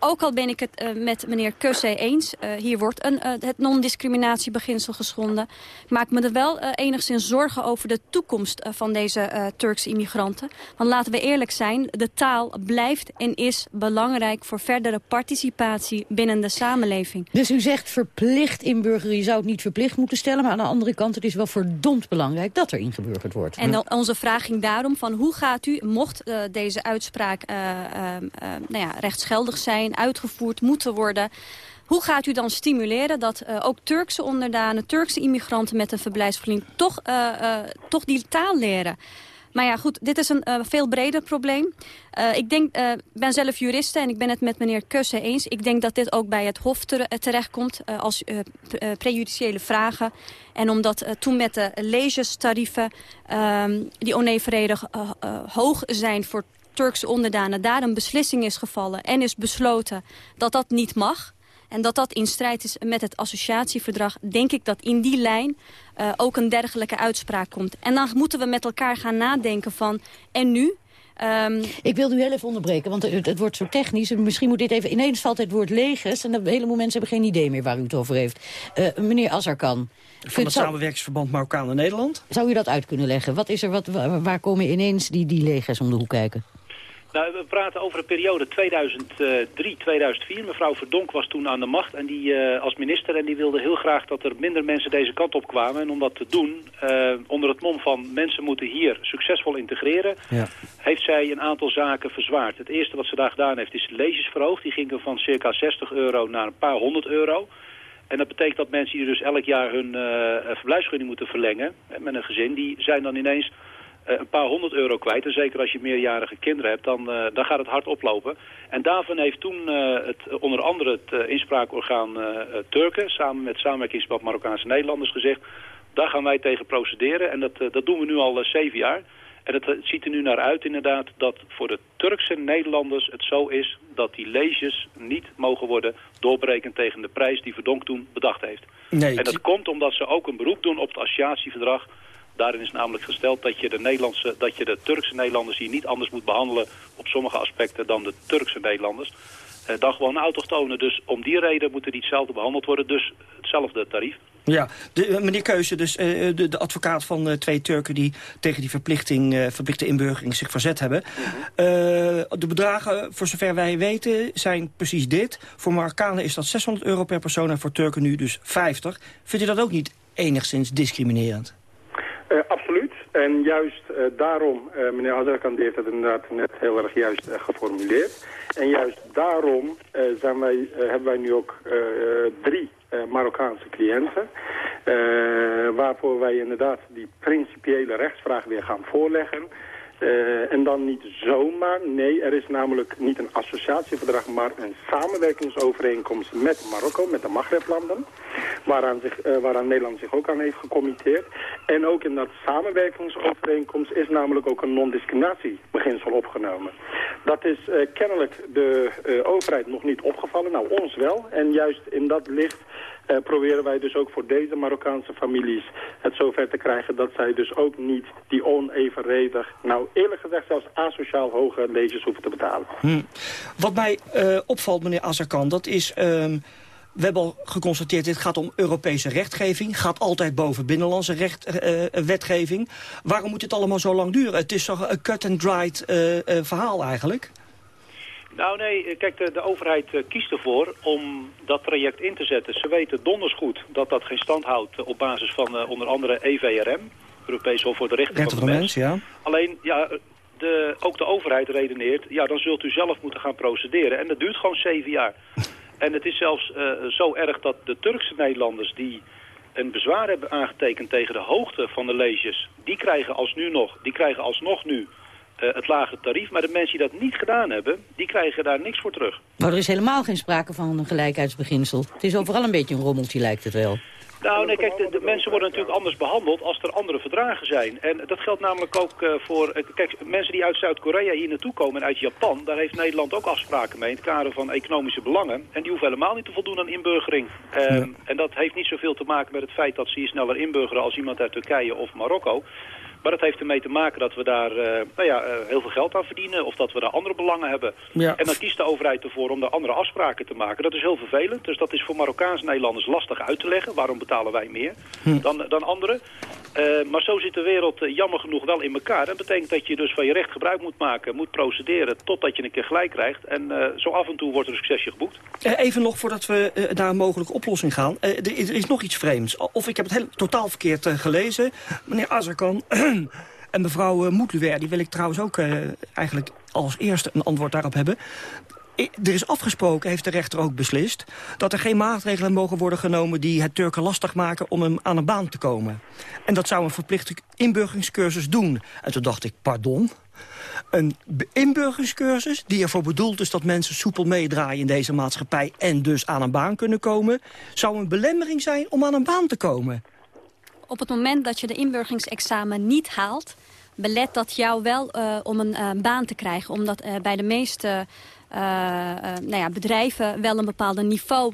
ook al ben ik het uh, met meneer Kusse eens. Uh, hier wordt een, uh, het non-discriminatiebeginsel geschonden. Ik maak me er wel enigszins zorgen over de toekomst van deze Turkse immigranten. Want laten we eerlijk zijn, de taal blijft en is belangrijk... voor verdere participatie binnen de samenleving. Dus u zegt verplicht inburgeren. Je zou het niet verplicht moeten stellen. Maar aan de andere kant, het is wel verdomd belangrijk dat er ingeburgerd wordt. En dan, onze vraag ging daarom van hoe gaat u, mocht deze uitspraak nou ja, rechtsgeldig zijn uitgevoerd moeten worden. Hoe gaat u dan stimuleren dat uh, ook Turkse onderdanen, Turkse immigranten met een verblijfsvergunning toch, uh, uh, toch die taal leren? Maar ja, goed, dit is een veel breder probleem. Ik denk, ben zelf juriste en ik ben het met meneer Kussen eens. Ik denk dat dit ook bij het Hof terechtkomt als prejudiciële vragen. En omdat toen met de legestarieven, um, die onevenredig hoog zijn voor Turkse onderdanen daar een beslissing is gevallen... en is besloten dat dat niet mag... en dat dat in strijd is met het associatieverdrag... denk ik dat in die lijn uh, ook een dergelijke uitspraak komt. En dan moeten we met elkaar gaan nadenken van... en nu? Um... Ik wil u heel even onderbreken, want het, het, wordt zo technisch. Misschien moet dit even... Ineens valt het woord legers en een heleboel mensen hebben geen idee meer waar u het over heeft. Uh, meneer Azarkan. Van het samenwerkingsverband Marokkaan-Nederland. Zou u dat uit kunnen leggen? Wat is er, wat, waar komen ineens die, die legers om de hoek kijken? Nou, we praten over een periode 2003-2004. Mevrouw Verdonk was toen aan de macht en die, uh, als minister en die wilde heel graag dat er minder mensen deze kant op kwamen. En om dat te doen, uh, onder het mom van mensen moeten hier succesvol integreren, ja. heeft zij een aantal zaken verzwaard. Het eerste wat ze daar gedaan heeft is de leges verhoogd. Die gingen van circa 60 euro naar een paar honderd euro. En dat betekent dat mensen die dus elk jaar hun uh, verblijfsvergunning moeten verlengen met een gezin, die zijn dan ineens een paar honderd euro kwijt. En zeker als je meerjarige kinderen hebt, dan, uh, dan gaat het hard oplopen. En daarvan heeft toen uh, het, onder andere het inspraakorgaan Turken... samen met samenwerkingsverband Marokkaanse Nederlanders gezegd... daar gaan wij tegen procederen. En dat, dat doen we nu al zeven jaar. En het, het, ziet er nu naar uit inderdaad dat voor de Turkse Nederlanders het zo is... dat die leges niet mogen worden doorberekend tegen de prijs die Verdonk toen bedacht heeft. Nee, en dat komt omdat ze ook een beroep doen op het associatieverdrag Daarin is namelijk gesteld dat je de, Nederlandse, dat je de Turkse Nederlanders hier niet anders moet behandelen op sommige aspecten dan de Turkse Nederlanders. Eh, dan gewoon autochtonen. Dus om die reden moeten die hetzelfde behandeld worden. Dus hetzelfde tarief. Ja, de, eh, meneer Keuze, dus uh, de, de, advocaat van uh, twee Turken... die tegen die verplichting, uh, verplichte inburgering zich verzet hebben. de bedragen, voor zover wij weten, zijn precies dit. Voor Marokkanen is dat 600 euro per persoon en voor Turken nu dus 50. Vindt u dat ook niet enigszins discriminerend? Uh, absoluut. En juist uh, daarom, uh, meneer Azarkan heeft het inderdaad net heel erg juist geformuleerd. En juist daarom zijn wij, hebben wij nu ook drie Marokkaanse cliënten. waarvoor wij inderdaad die principiële rechtsvraag weer gaan voorleggen. Uh, en dan niet zomaar, nee, er is namelijk niet een associatieverdrag, maar een samenwerkingsovereenkomst met Marokko, met de Maghreblanden, waaraan, uh, waaraan Nederland zich ook aan heeft gecommitteerd. En ook in dat samenwerkingsovereenkomst is namelijk ook een non-discriminatiebeginsel opgenomen. Dat is uh, kennelijk de overheid nog niet opgevallen, nou ons wel. En juist in dat licht proberen wij dus ook voor deze Marokkaanse families het zover te krijgen dat zij dus ook niet die onevenredig, nou eerlijk gezegd zelfs asociaal hoge leges hoeven te betalen. Hm. Wat mij uh, opvalt, meneer Azarkan, dat is... Um, we hebben al geconstateerd, dit gaat om Europese rechtgeving. Gaat altijd boven binnenlandse recht, uh, wetgeving. Waarom moet dit allemaal zo lang duren? Het is toch een cut-and-dried verhaal eigenlijk? Nou nee, kijk, de, de overheid uh, kiest ervoor om dat traject in te zetten. Ze weten donders goed dat dat geen stand houdt op basis van uh, onder andere EVRM, Europees Hof voor de Rechten Recht van de Mens. Ja. Alleen, ja, de, ook de overheid redeneert, ja, dan zult u zelf moeten gaan procederen. En dat duurt gewoon zeven jaar. en het is zelfs uh, zo erg dat de Turkse Nederlanders die een bezwaar hebben aangetekend tegen de hoogte van de leges, die krijgen als nu nog, die krijgen alsnog nu uh, het lage tarief. Maar de mensen die dat niet gedaan hebben, die krijgen daar niks voor terug. Maar er is helemaal geen sprake van een gelijkheidsbeginsel. Het is overal een beetje een rommeltje, lijkt het wel. Nou, nee, kijk, de, de, mensen worden natuurlijk anders behandeld als er andere verdragen zijn. En dat geldt namelijk ook uh, voor... Uh, kijk, mensen die uit Zuid-Korea hier naartoe komen en uit Japan... daar heeft Nederland ook afspraken mee in het kader van economische belangen. En die hoeven helemaal niet te voldoen aan inburgering. Ja. En dat heeft niet zoveel te maken met het feit dat ze hier sneller inburgeren... als iemand uit Turkije of Marokko. Maar dat heeft ermee te maken dat we daar uh, nou ja, uh, heel veel geld aan verdienen... of dat we daar andere belangen hebben. Ja. En dan kiest de overheid ervoor om daar andere afspraken te maken. Dat is heel vervelend. Dus dat is voor Marokkaanse Nederlanders lastig uit te leggen. Waarom betalen wij meer hm. dan, dan anderen? Uh, maar zo zit de wereld jammer genoeg wel in elkaar. Dat betekent dat je dus van je recht gebruik moet maken, moet procederen... totdat je een keer gelijk krijgt. En zo af en toe wordt er een succesje geboekt. Even nog voordat we naar een mogelijke oplossing gaan. er is nog iets vreemds. Of ik heb het heel, totaal verkeerd gelezen. Meneer Azarkan... En mevrouw uh, Moetluwer, die wil ik trouwens ook uh, eigenlijk als eerste een antwoord daarop hebben. Er is afgesproken, heeft de rechter ook beslist... dat er geen maatregelen mogen worden genomen die het Turken lastig maken... om hem aan een baan te komen. En dat zou een verplichte inburgeringscursus doen. En toen dacht ik, pardon? Een inburgeringscursus die ervoor bedoeld is dat mensen soepel meedraaien in deze maatschappij... en dus aan een baan kunnen komen... zou een belemmering zijn om aan een baan te komen op het moment dat je de inburgeringsexamen niet haalt... belet dat jou wel uh, om een uh, baan te krijgen. Omdat uh, bij de meeste nou ja, bedrijven wel een bepaald niveau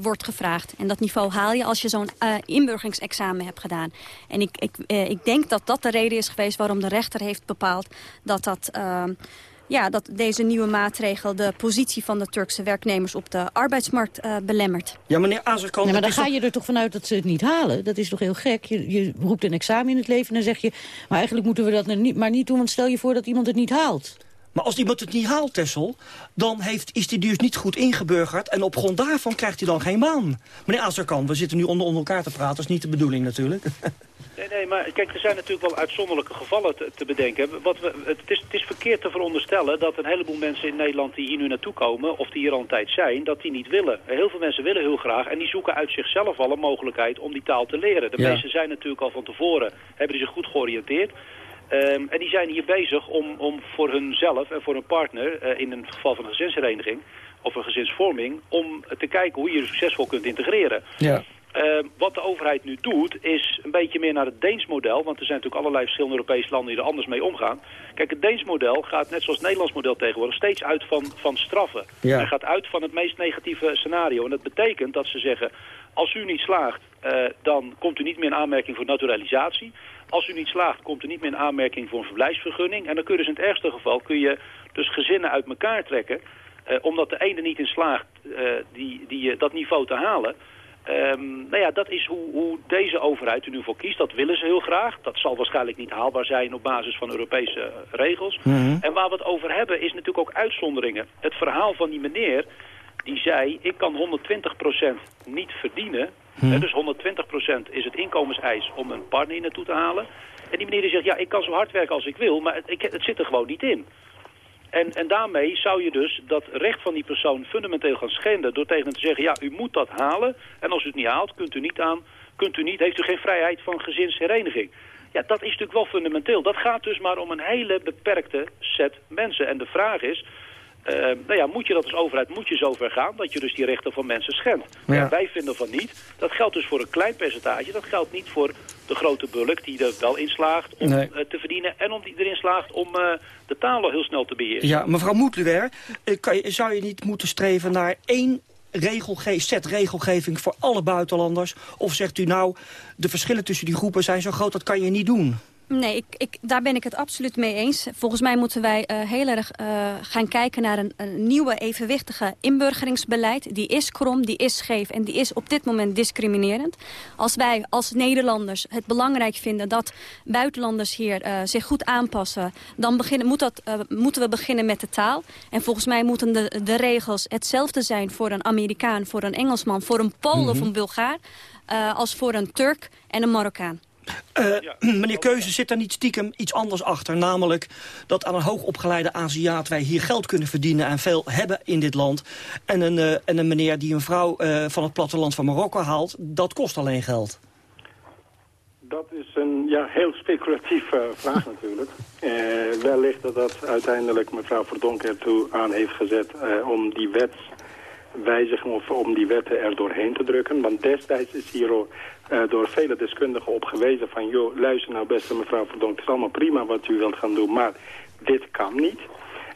wordt gevraagd. En dat niveau haal je als je zo'n inburgeringsexamen hebt gedaan. En ik, ik, ik denk dat dat de reden is geweest waarom de rechter heeft bepaald... dat dat ja, dat deze nieuwe maatregel de positie van de Turkse werknemers op de arbeidsmarkt uh, belemmert. Ja, meneer Azarkan... Nee, maar dan ga je er toch vanuit dat ze het niet halen? Dat is toch heel gek? Je, je roept een examen in het leven en dan zeg je... maar eigenlijk moeten we dat niet, maar niet doen, want stel je voor dat iemand het niet haalt. Maar als iemand het niet haalt, Tessel, dan heeft, is hij dus niet goed ingeburgerd... en op grond daarvan krijgt hij dan geen baan. Meneer Azarkan, we zitten nu onder, onder elkaar te praten. Dat is niet de bedoeling natuurlijk. Nee, nee, maar kijk, er zijn natuurlijk wel uitzonderlijke gevallen te, te bedenken. Wat we, het, is, het is verkeerd te veronderstellen dat een heleboel mensen in Nederland die hier nu naartoe komen... of die hier al een tijd zijn, dat die niet willen. Heel veel mensen willen heel graag en die zoeken uit zichzelf al een mogelijkheid om die taal te leren. De ja. meesten zijn natuurlijk al van tevoren, hebben die zich goed georiënteerd... Um, en die zijn hier bezig om, om voor hunzelf en voor hun partner, uh, in een geval van een gezinshereniging of een gezinsvorming, om te kijken hoe je je succesvol kunt integreren. Ja. Uh, wat de overheid nu doet, is een beetje meer naar het Deens model. Want er zijn natuurlijk allerlei verschillende Europese landen die er anders mee omgaan. Kijk, het Deens model gaat, net zoals het Nederlands model tegenwoordig, steeds uit van, van straffen. Ja. Hij gaat uit van het meest negatieve scenario. En dat betekent dat ze zeggen, als u niet slaagt, uh, dan komt u niet meer in aanmerking voor naturalisatie. Als u niet slaagt, komt u niet meer in aanmerking voor een verblijfsvergunning. En dan kun je dus in het ergste geval kun je dus gezinnen uit elkaar trekken. Uh, omdat de ene niet in slaagt uh, die, die, dat niveau te halen. Um, nou ja, dat is hoe, hoe deze overheid er nu voor kiest. Dat willen ze heel graag. Dat zal waarschijnlijk niet haalbaar zijn op basis van Europese uh, regels. Mhm. Mm -hmm. En waar we het over hebben is natuurlijk ook uitzonderingen. Het verhaal van die meneer die zei... ik kan 120% niet verdienen. Hè, dus 120% is het inkomenseis om een partner hier naartoe te halen. En die meneer die zegt... ja, ik kan zo hard werken als ik wil, maar het, ik, het zit er gewoon niet in. En, en daarmee zou je dus dat recht van die persoon fundamenteel gaan schenden... door tegen hem te zeggen, ja, u moet dat halen. En als u het niet haalt, kunt u niet aan kunt u niet, heeft u geen vrijheid van gezinshereniging. Ja, dat is natuurlijk wel fundamenteel. Dat gaat dus maar om een hele beperkte set mensen. En de vraag is, uh, nou ja, moet je dat als overheid, moet je zover gaan dat je dus die rechten van mensen schendt? Ja. wij vinden van niet. Dat geldt dus voor een klein percentage. Dat geldt niet voor de grote bulk die er wel in slaagt om nee. uh, te verdienen... en om die erin slaagt om uh, de talen heel snel te beheersen. Ja, mevrouw Moetluwer, zou je niet moeten streven naar één regelge set regelgeving voor alle buitenlanders? Of zegt u nou, de verschillen tussen die groepen zijn zo groot, dat kan je niet doen? Nee, ik, ik, daar ben ik het absoluut mee eens. Volgens mij moeten wij uh, heel erg uh, gaan kijken naar een, een, nieuwe evenwichtige inburgeringsbeleid. Die is krom, die is scheef en die is op dit moment discriminerend. Als wij als Nederlanders het belangrijk vinden dat buitenlanders hier uh, zich goed aanpassen... dan beginnen, moet dat, moeten we beginnen met de taal. En volgens mij moeten de, de regels hetzelfde zijn voor een Amerikaan, voor een Engelsman... voor een Pool mm -hmm. of een Bulgaar als voor een Turk en een Marokkaan. Uh, meneer Keuze, zit er niet stiekem iets anders achter? Namelijk dat aan een hoogopgeleide Aziat wij hier geld kunnen verdienen... en veel hebben in dit land. En een, uh, en een meneer die een vrouw uh, van het platteland van Marokko haalt... dat kost alleen geld. Dat is een ja, heel speculatieve vraag natuurlijk. wellicht dat dat uiteindelijk mevrouw Verdonk ertoe aan heeft gezet... om die wet wijzigen of om die wetten er doorheen te drukken. Want destijds is hier uh, door vele deskundigen op gewezen van... joh, luister nou beste mevrouw Verdonk, het is allemaal prima wat u wilt gaan doen... maar dit kan niet.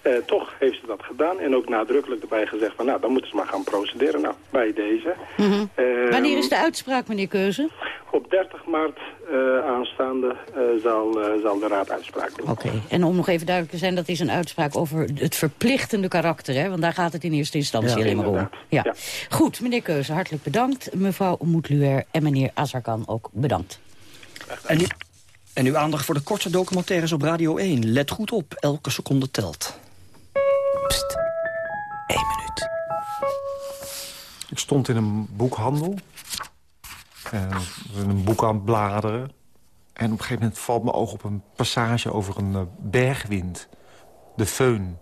Uh, toch heeft ze dat gedaan en ook nadrukkelijk erbij gezegd van... nou, dan moeten ze maar gaan procederen. Nou, bij deze. Mm -hmm. uh, Wanneer is de uitspraak, meneer Keuze? Op 30 maart uh, aanstaande zal, zal de raad uitspraak doen. Oké, okay. en om nog even duidelijk te zijn... dat is een uitspraak over het verplichtende karakter, hè? Want daar gaat het in eerste instantie ja, alleen maar om. Ja. ja. Goed, meneer Keuze, hartelijk bedankt. Mevrouw Moetluer en meneer Azarkan ook bedankt. En nu, en uw aandacht voor de kortste documentaires op Radio 1. Let goed op, elke seconde telt. Één minuut. Ik stond in een boekhandel. En in een boek aan het bladeren. En op een gegeven moment valt mijn oog op een passage over een uh, bergwind. De föhn.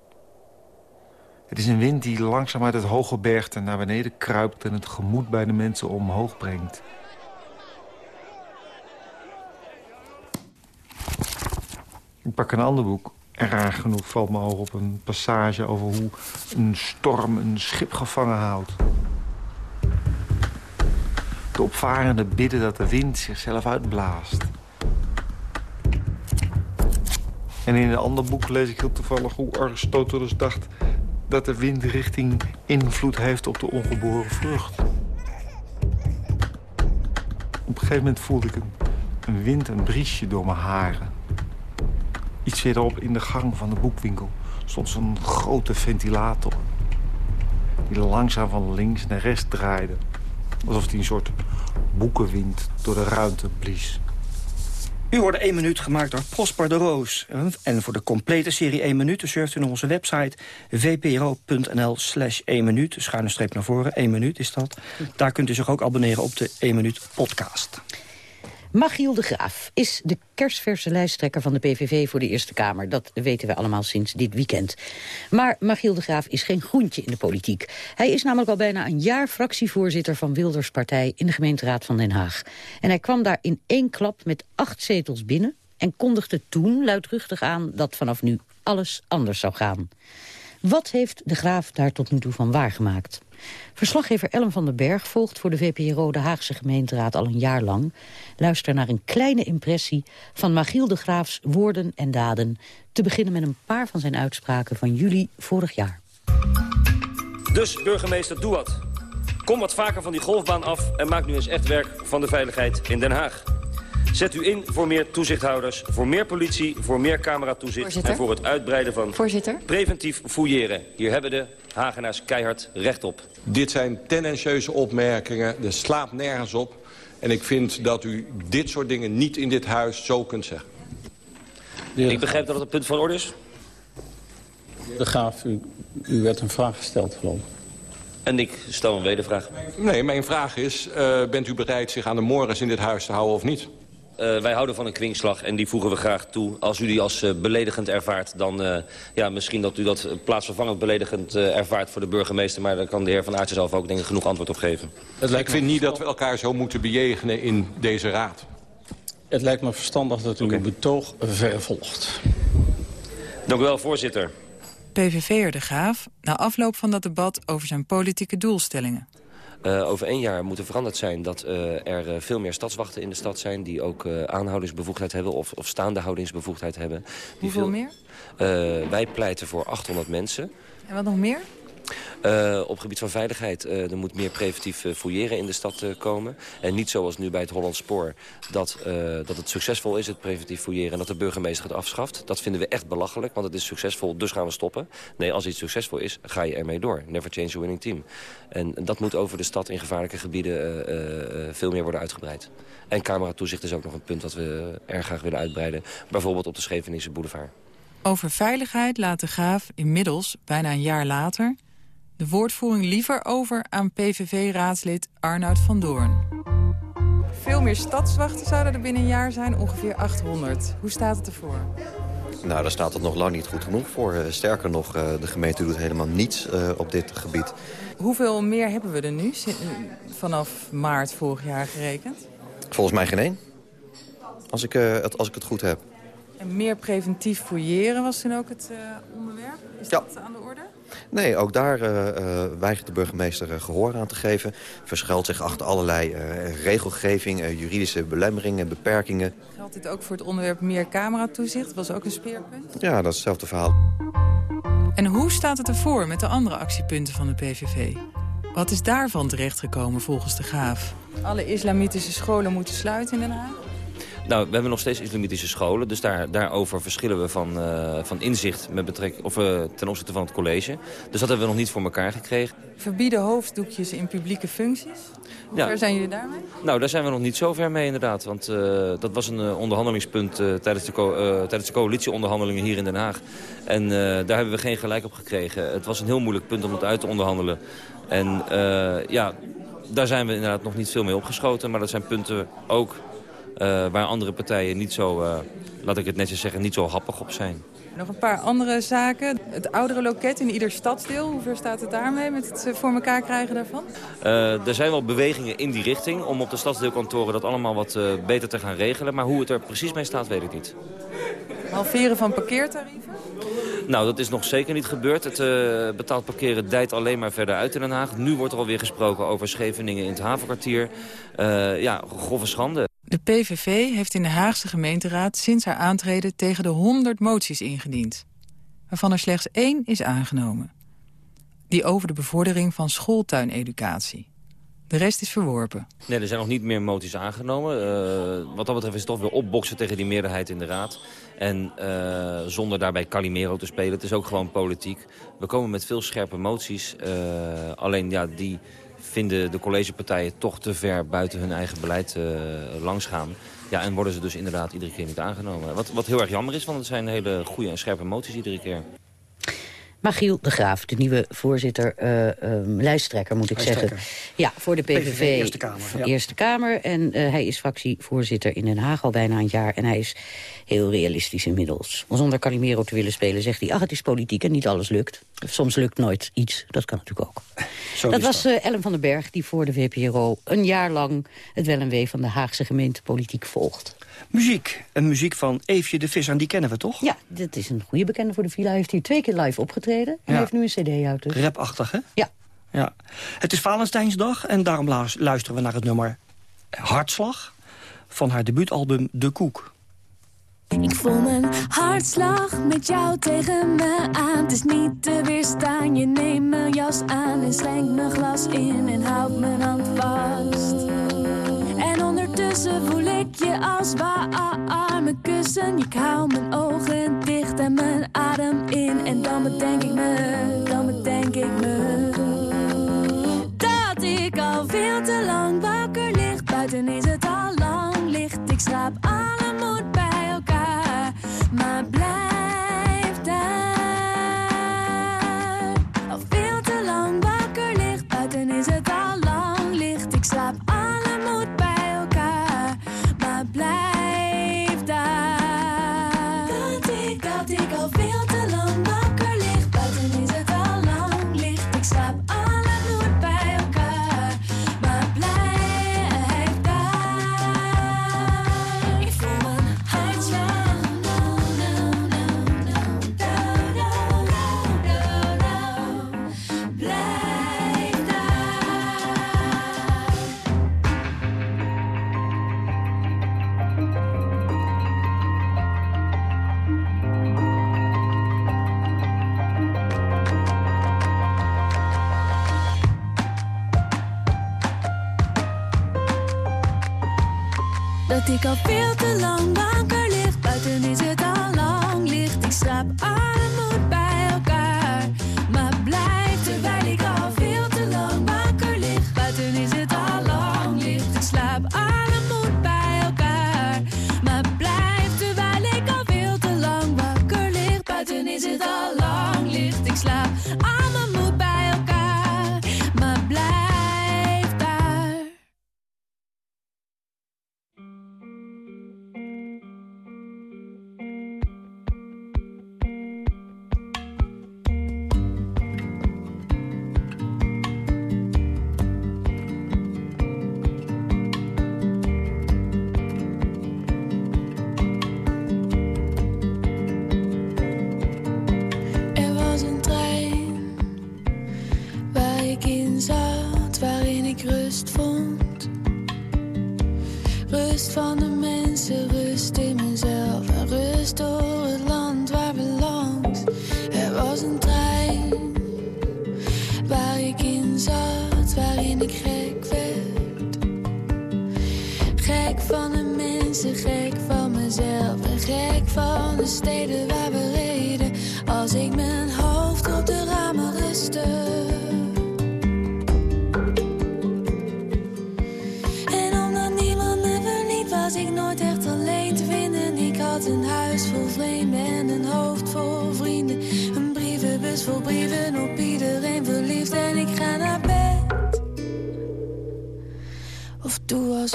Het is een wind die langzaam uit het hoge bergte naar beneden kruipt... en het gemoed bij de mensen omhoog brengt. Ik pak een ander boek raar genoeg valt me oog op een passage over hoe een storm een schip gevangen houdt. De opvarenden bidden dat de wind zichzelf uitblaast. En in een ander boek lees ik heel toevallig hoe Aristoteles dacht... dat de windrichting invloed heeft op de ongeboren vrucht. Op een gegeven moment voelde ik een, een wind, een briesje door mijn haren. Iets verderop in de gang van de boekwinkel stond zo'n grote ventilator. Die langzaam van links naar rechts draaide. Alsof hij een soort boekenwind door de ruimte blies. U hoorde 1 minuut gemaakt door Prosper de Roos. En voor de complete serie 1 minuut surft u naar onze website vpro.nl slash 1 minuut. Schuine streep naar voren, 1 minuut is dat. Daar kunt u zich ook abonneren op de 1 minuut podcast. Magiel de Graaf is de kerstverse lijsttrekker van de PVV voor de Eerste Kamer. Dat weten we allemaal sinds dit weekend. Maar Magiel de Graaf is geen groentje in de politiek. Hij is namelijk al bijna een jaar fractievoorzitter van Wilders Partij in de gemeenteraad van Den Haag. En hij kwam daar in één klap met acht zetels binnen en kondigde toen luidruchtig aan dat vanaf nu alles anders zou gaan. Wat heeft de Graaf daar tot nu toe van waargemaakt? Verslaggever Ellen van den Berg volgt voor de VPRO de Haagse gemeenteraad al een jaar lang. Luister naar een kleine impressie van Magiel de Graafs woorden en daden. Te beginnen met een paar van zijn uitspraken van juli vorig jaar. Dus burgemeester, doe wat. Kom wat vaker van die golfbaan af en maak nu eens echt werk van de veiligheid in Den Haag. Zet u in voor meer toezichthouders, voor meer politie, voor meer cameratoezicht... Voorzitter? en voor het uitbreiden van Voorzitter? preventief fouilleren. Hier hebben de Hagenaars keihard recht op. Dit zijn tendentieuze opmerkingen, er slaapt nergens op. En ik vind dat u dit soort dingen niet in dit huis zo kunt zeggen. Ik begrijp dat het een punt van orde is. De Graaf, u, u werd een vraag gesteld, geloof ik. En ik stel een wedervraag. Nee, mijn vraag is, uh, bent u bereid zich aan de morgens in dit huis te houden of niet? Uh, wij houden van een kwinkslag en die voegen we graag toe. Als u die als uh, beledigend ervaart, dan uh, ja, misschien dat u dat plaatsvervangend beledigend ervaart voor de burgemeester. Maar daar kan de heer Van Aartsen zelf ook denk ik, genoeg antwoord op geven. Ik vind niet dat we elkaar zo moeten bejegenen in deze raad. Het lijkt me verstandig dat u okay. uw betoog vervolgt. Dank u wel, voorzitter. PVV'er De Graaf, na afloop van dat debat over zijn politieke doelstellingen. Uh, over één jaar moet er veranderd zijn dat uh, er uh, veel meer stadswachten in de stad zijn... die ook aanhoudingsbevoegdheid hebben of, of staande houdingsbevoegdheid hebben. Die Hoeveel veel... meer? wij pleiten voor 800 mensen. En wat nog meer? Uh, op gebied van veiligheid, uh, er moet meer preventief uh, fouilleren in de stad komen. En niet zoals nu bij het Hollands Spoor, dat, dat het succesvol is, het preventief fouilleren... en dat de burgemeester het afschaft. Dat vinden we echt belachelijk, want het is succesvol, dus gaan we stoppen. Nee, als iets succesvol is, ga je ermee door. Never change a winning team. En dat moet over de stad in gevaarlijke gebieden veel meer worden uitgebreid. En cameratoezicht is ook nog een punt dat we erg graag willen uitbreiden. Bijvoorbeeld op de Scheveningse boulevard. Over veiligheid laat de Graaf inmiddels, bijna een jaar later de woordvoering liever over aan PVV-raadslid Arnoud van Doorn. Veel meer stadswachten zouden er binnen een jaar zijn, ongeveer 800. Hoe staat het ervoor? Nou, daar staat het nog lang niet goed genoeg voor. Eh, sterker nog, eh, de gemeente doet helemaal niets eh, op dit gebied. Hoeveel meer hebben we er nu, vanaf maart vorig jaar gerekend? Volgens mij geen één. Als ik, als ik het goed heb. En meer preventief fouilleren was toen ook het onderwerp? Is ja. dat aan de orde? Nee, ook daar uh, uh, weigert de burgemeester uh, gehoor aan te geven. Verschuilt zich achter allerlei regelgeving, juridische belemmeringen, beperkingen. Geldt dit ook voor het onderwerp meer cameratoezicht? Dat was ook een speerpunt? Ja, dat is hetzelfde verhaal. En hoe staat het ervoor met de andere actiepunten van de PVV? Wat is daarvan terechtgekomen volgens de Graaf? Alle islamitische scholen moeten sluiten in Den Haag? Nou, we hebben nog steeds islamitische scholen. Dus daar, daarover verschillen we van, uh, van inzicht met betrekking, of, uh, ten opzichte van het college. Dus dat hebben we nog niet voor elkaar gekregen. Verbieden hoofddoekjes in publieke functies? Hoe ja. ver zijn jullie daarmee? Nou, daar zijn we nog niet zo ver mee inderdaad. Want uh, dat was een onderhandelingspunt tijdens, de tijdens de coalitieonderhandelingen hier in Den Haag. En daar hebben we geen gelijk op gekregen. Het was een heel moeilijk punt om het uit te onderhandelen. En ja, daar zijn we inderdaad nog niet veel mee opgeschoten. Maar dat zijn punten ook waar andere partijen niet zo, uh, laat ik het netjes zeggen, niet zo happig op zijn. Nog een paar andere zaken. Het oudere loket in ieder stadsdeel. Hoe ver staat het daarmee met het eh, voor elkaar krijgen daarvan? Uh, er zijn wel bewegingen in die richting om op de stadsdeelkantoren dat allemaal wat uh, beter te gaan regelen. Maar hoe het er precies mee staat, weet ik niet. Halveren van parkeertarieven? Nou, dat is nog zeker niet gebeurd. Het uh, betaald parkeren dijt alleen maar verder uit in Den Haag. Nu wordt er alweer gesproken over Scheveningen in het havenkwartier. ja, grove schande. De PVV heeft in de Haagse gemeenteraad sinds haar aantreden tegen de 100 moties ingediend. Waarvan er slechts één is aangenomen. Die over de bevordering van schooltuineducatie. De rest is verworpen. Nee, er zijn nog niet meer moties aangenomen. Uh, wat dat betreft is het toch weer opboksen tegen die meerderheid in de raad. En uh, zonder daarbij Calimero te spelen. Het is ook gewoon politiek. We komen met veel scherpe moties. Uh, alleen ja, die vinden de collegepartijen toch te ver buiten hun eigen beleid uh, langsgaan. Ja, en worden ze dus inderdaad iedere keer niet aangenomen. Wat, wat heel erg jammer is, want het zijn hele goede en scherpe moties iedere keer. Magiel de Graaf, de nieuwe voorzitter, uh, um, lijsttrekker moet ik zeggen. Ja, voor de PVV, PVV Eerste Kamer. Ja. Eerste Kamer. En uh, hij is fractievoorzitter in Den Haag al bijna een jaar. En hij is heel realistisch inmiddels. Zonder Calimero te willen spelen zegt hij... ach, het is politiek en niet alles lukt. Soms lukt nooit iets. Dat kan natuurlijk ook. Zo dat was uh, Ellen van den Berg die voor de VPRO een jaar lang... het wel en wee van de Haagse gemeentepolitiek volgt. Muziek. Een muziek van Eefje de Visser, die kennen we toch? Ja, dit is een goede bekende voor de villa. Hij heeft hier twee keer live opgetreden. En ja. heeft nu een cd uit. Dus. Rapachtig, hè? Ja. ja. Het is Valentijnsdag en daarom luisteren we naar het nummer Hartslag... van haar debuutalbum De Koek. Ik voel mijn hartslag met jou tegen me aan. Het is niet te weerstaan, je neemt mijn jas aan... en schenkt mijn glas in en houdt mijn hand vast. En ondertussen voel ik je als warme kussen. Ik hou mijn ogen dicht en mijn adem in. En dan bedenk ik me, dan bedenk ik me... Dat ik al veel te lang wakker lig. Buiten is het al lang licht. Ik slaap alle ik al veel te lang wakker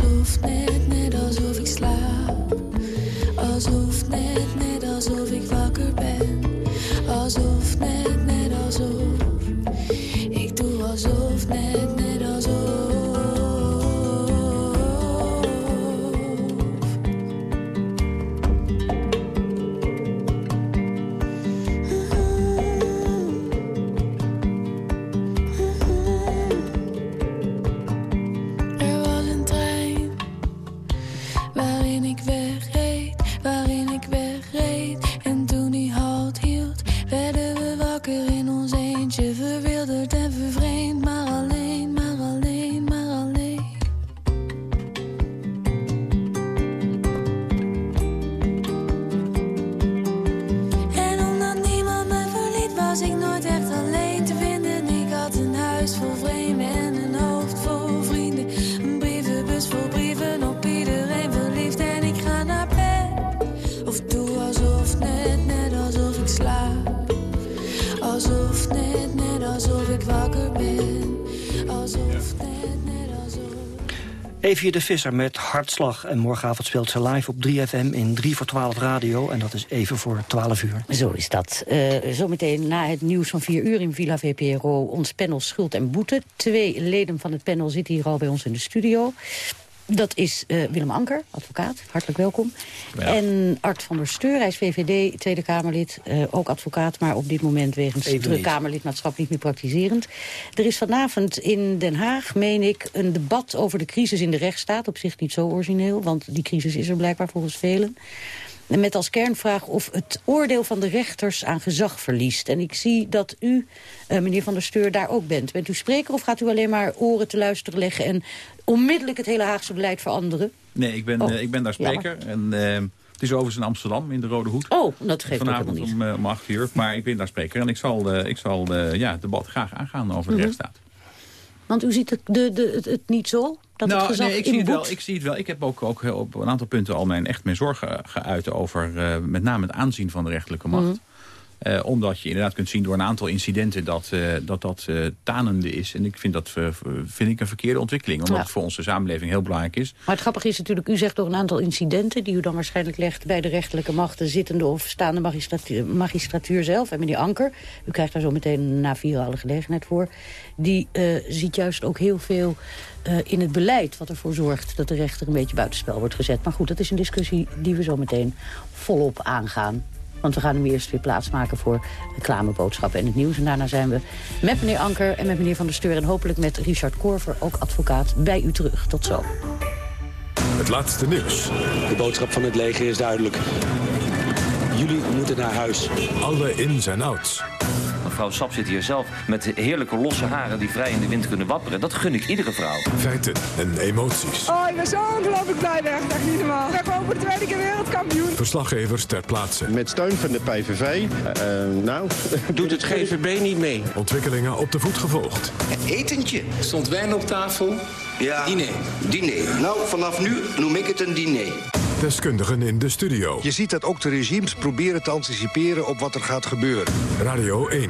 alsof, net, net alsof ik slaap. Alsof, net, net alsof ik wakker ben. Alsof, net, net alsof. Ik doe alsof, net, De Visser met Hartslag. En morgenavond speelt ze live op 3FM in 3 voor 12 radio. En dat is even voor 12 uur. Zo is dat. Eh, zometeen na het nieuws van 4 uur in Villa VPRO... ons panel Schuld en Boete. Twee leden van het panel zitten hier al bij ons in de studio. Dat is eh, Willem Anker, advocaat. Hartelijk welkom. En Art van der Steur, hij is VVD, Tweede Kamerlid. eh, ook advocaat, maar op dit moment wegens Even druk. Kamerlidmaatschap niet meer praktiserend. Er is vanavond in Den Haag, meen ik, een debat over de crisis in de rechtsstaat. Op zich niet zo origineel, want die crisis is er blijkbaar volgens velen. Met als kernvraag of het oordeel van de rechters aan gezag verliest. En ik zie dat u, eh, meneer Van der Steur, daar ook bent. Bent u spreker of gaat u alleen maar oren te luisteren leggen... en onmiddellijk het hele Haagse beleid veranderen? Nee, ik ben, Oh, eh, ik ben daar spreker. En, eh, het is overigens in Amsterdam, in de Rode Hoed. Oh, dat geeft Vanavond om, om 8 uur. Maar ik ben daar spreker en ik zal, ik zal ja, het debat graag aangaan over de Mhm. rechtsstaat. Want u ziet het, de, de, het, het niet zo? Dat nou, nee, ik, zie het wel, ik zie het wel. Ik heb ook, ook op een aantal punten al mijn, echt mijn zorgen geuit over eh, met name het aanzien van de rechterlijke macht. Mhm. Eh, omdat je inderdaad kunt zien door een aantal incidenten dat eh, dat, dat eh, tanende is. En ik vind dat vind ik een verkeerde ontwikkeling. Omdat Ja. het voor onze samenleving heel belangrijk is. Maar het grappige is natuurlijk, u zegt door een aantal incidenten... die u dan waarschijnlijk legt bij de rechterlijke machten... zittende of staande magistratuur, magistratuur zelf. En meneer Anker, u krijgt daar zo meteen na vier alle gelegenheid voor... die ziet juist ook heel veel in het beleid... wat ervoor zorgt dat de rechter een beetje buitenspel wordt gezet. Maar goed, dat is een discussie die we zo meteen volop aangaan. Want we gaan nu eerst weer plaatsmaken voor reclameboodschappen en het nieuws. En daarna zijn we met meneer Anker en met meneer Van der Steur... en hopelijk met Richard Korver, ook advocaat, bij u terug. Tot zo. Het laatste nieuws. De boodschap van het leger is duidelijk. Jullie moeten naar huis. Alle ins en outs. Mevrouw Sap zit hier zelf met heerlijke losse haren die vrij in de wind kunnen wapperen. Dat gun ik iedere vrouw. Feiten en emoties. Oh, ik ben zo ongelooflijk blij weg. Echt niet normaal. Ik ben gewoon voor de tweede keer wereldkampioen. Verslaggevers ter plaatse. Met steun van de PVV, uh, eh, nou, doet het GVB niet mee. Ontwikkelingen op de voet gevolgd. Een etentje. Stond wijn op tafel. Ja. Diner. Diner. Nou, vanaf nu noem ik het een diner. Deskundigen in de studio. Je ziet dat ook de regimes proberen te anticiperen op wat er gaat gebeuren. Radio 1.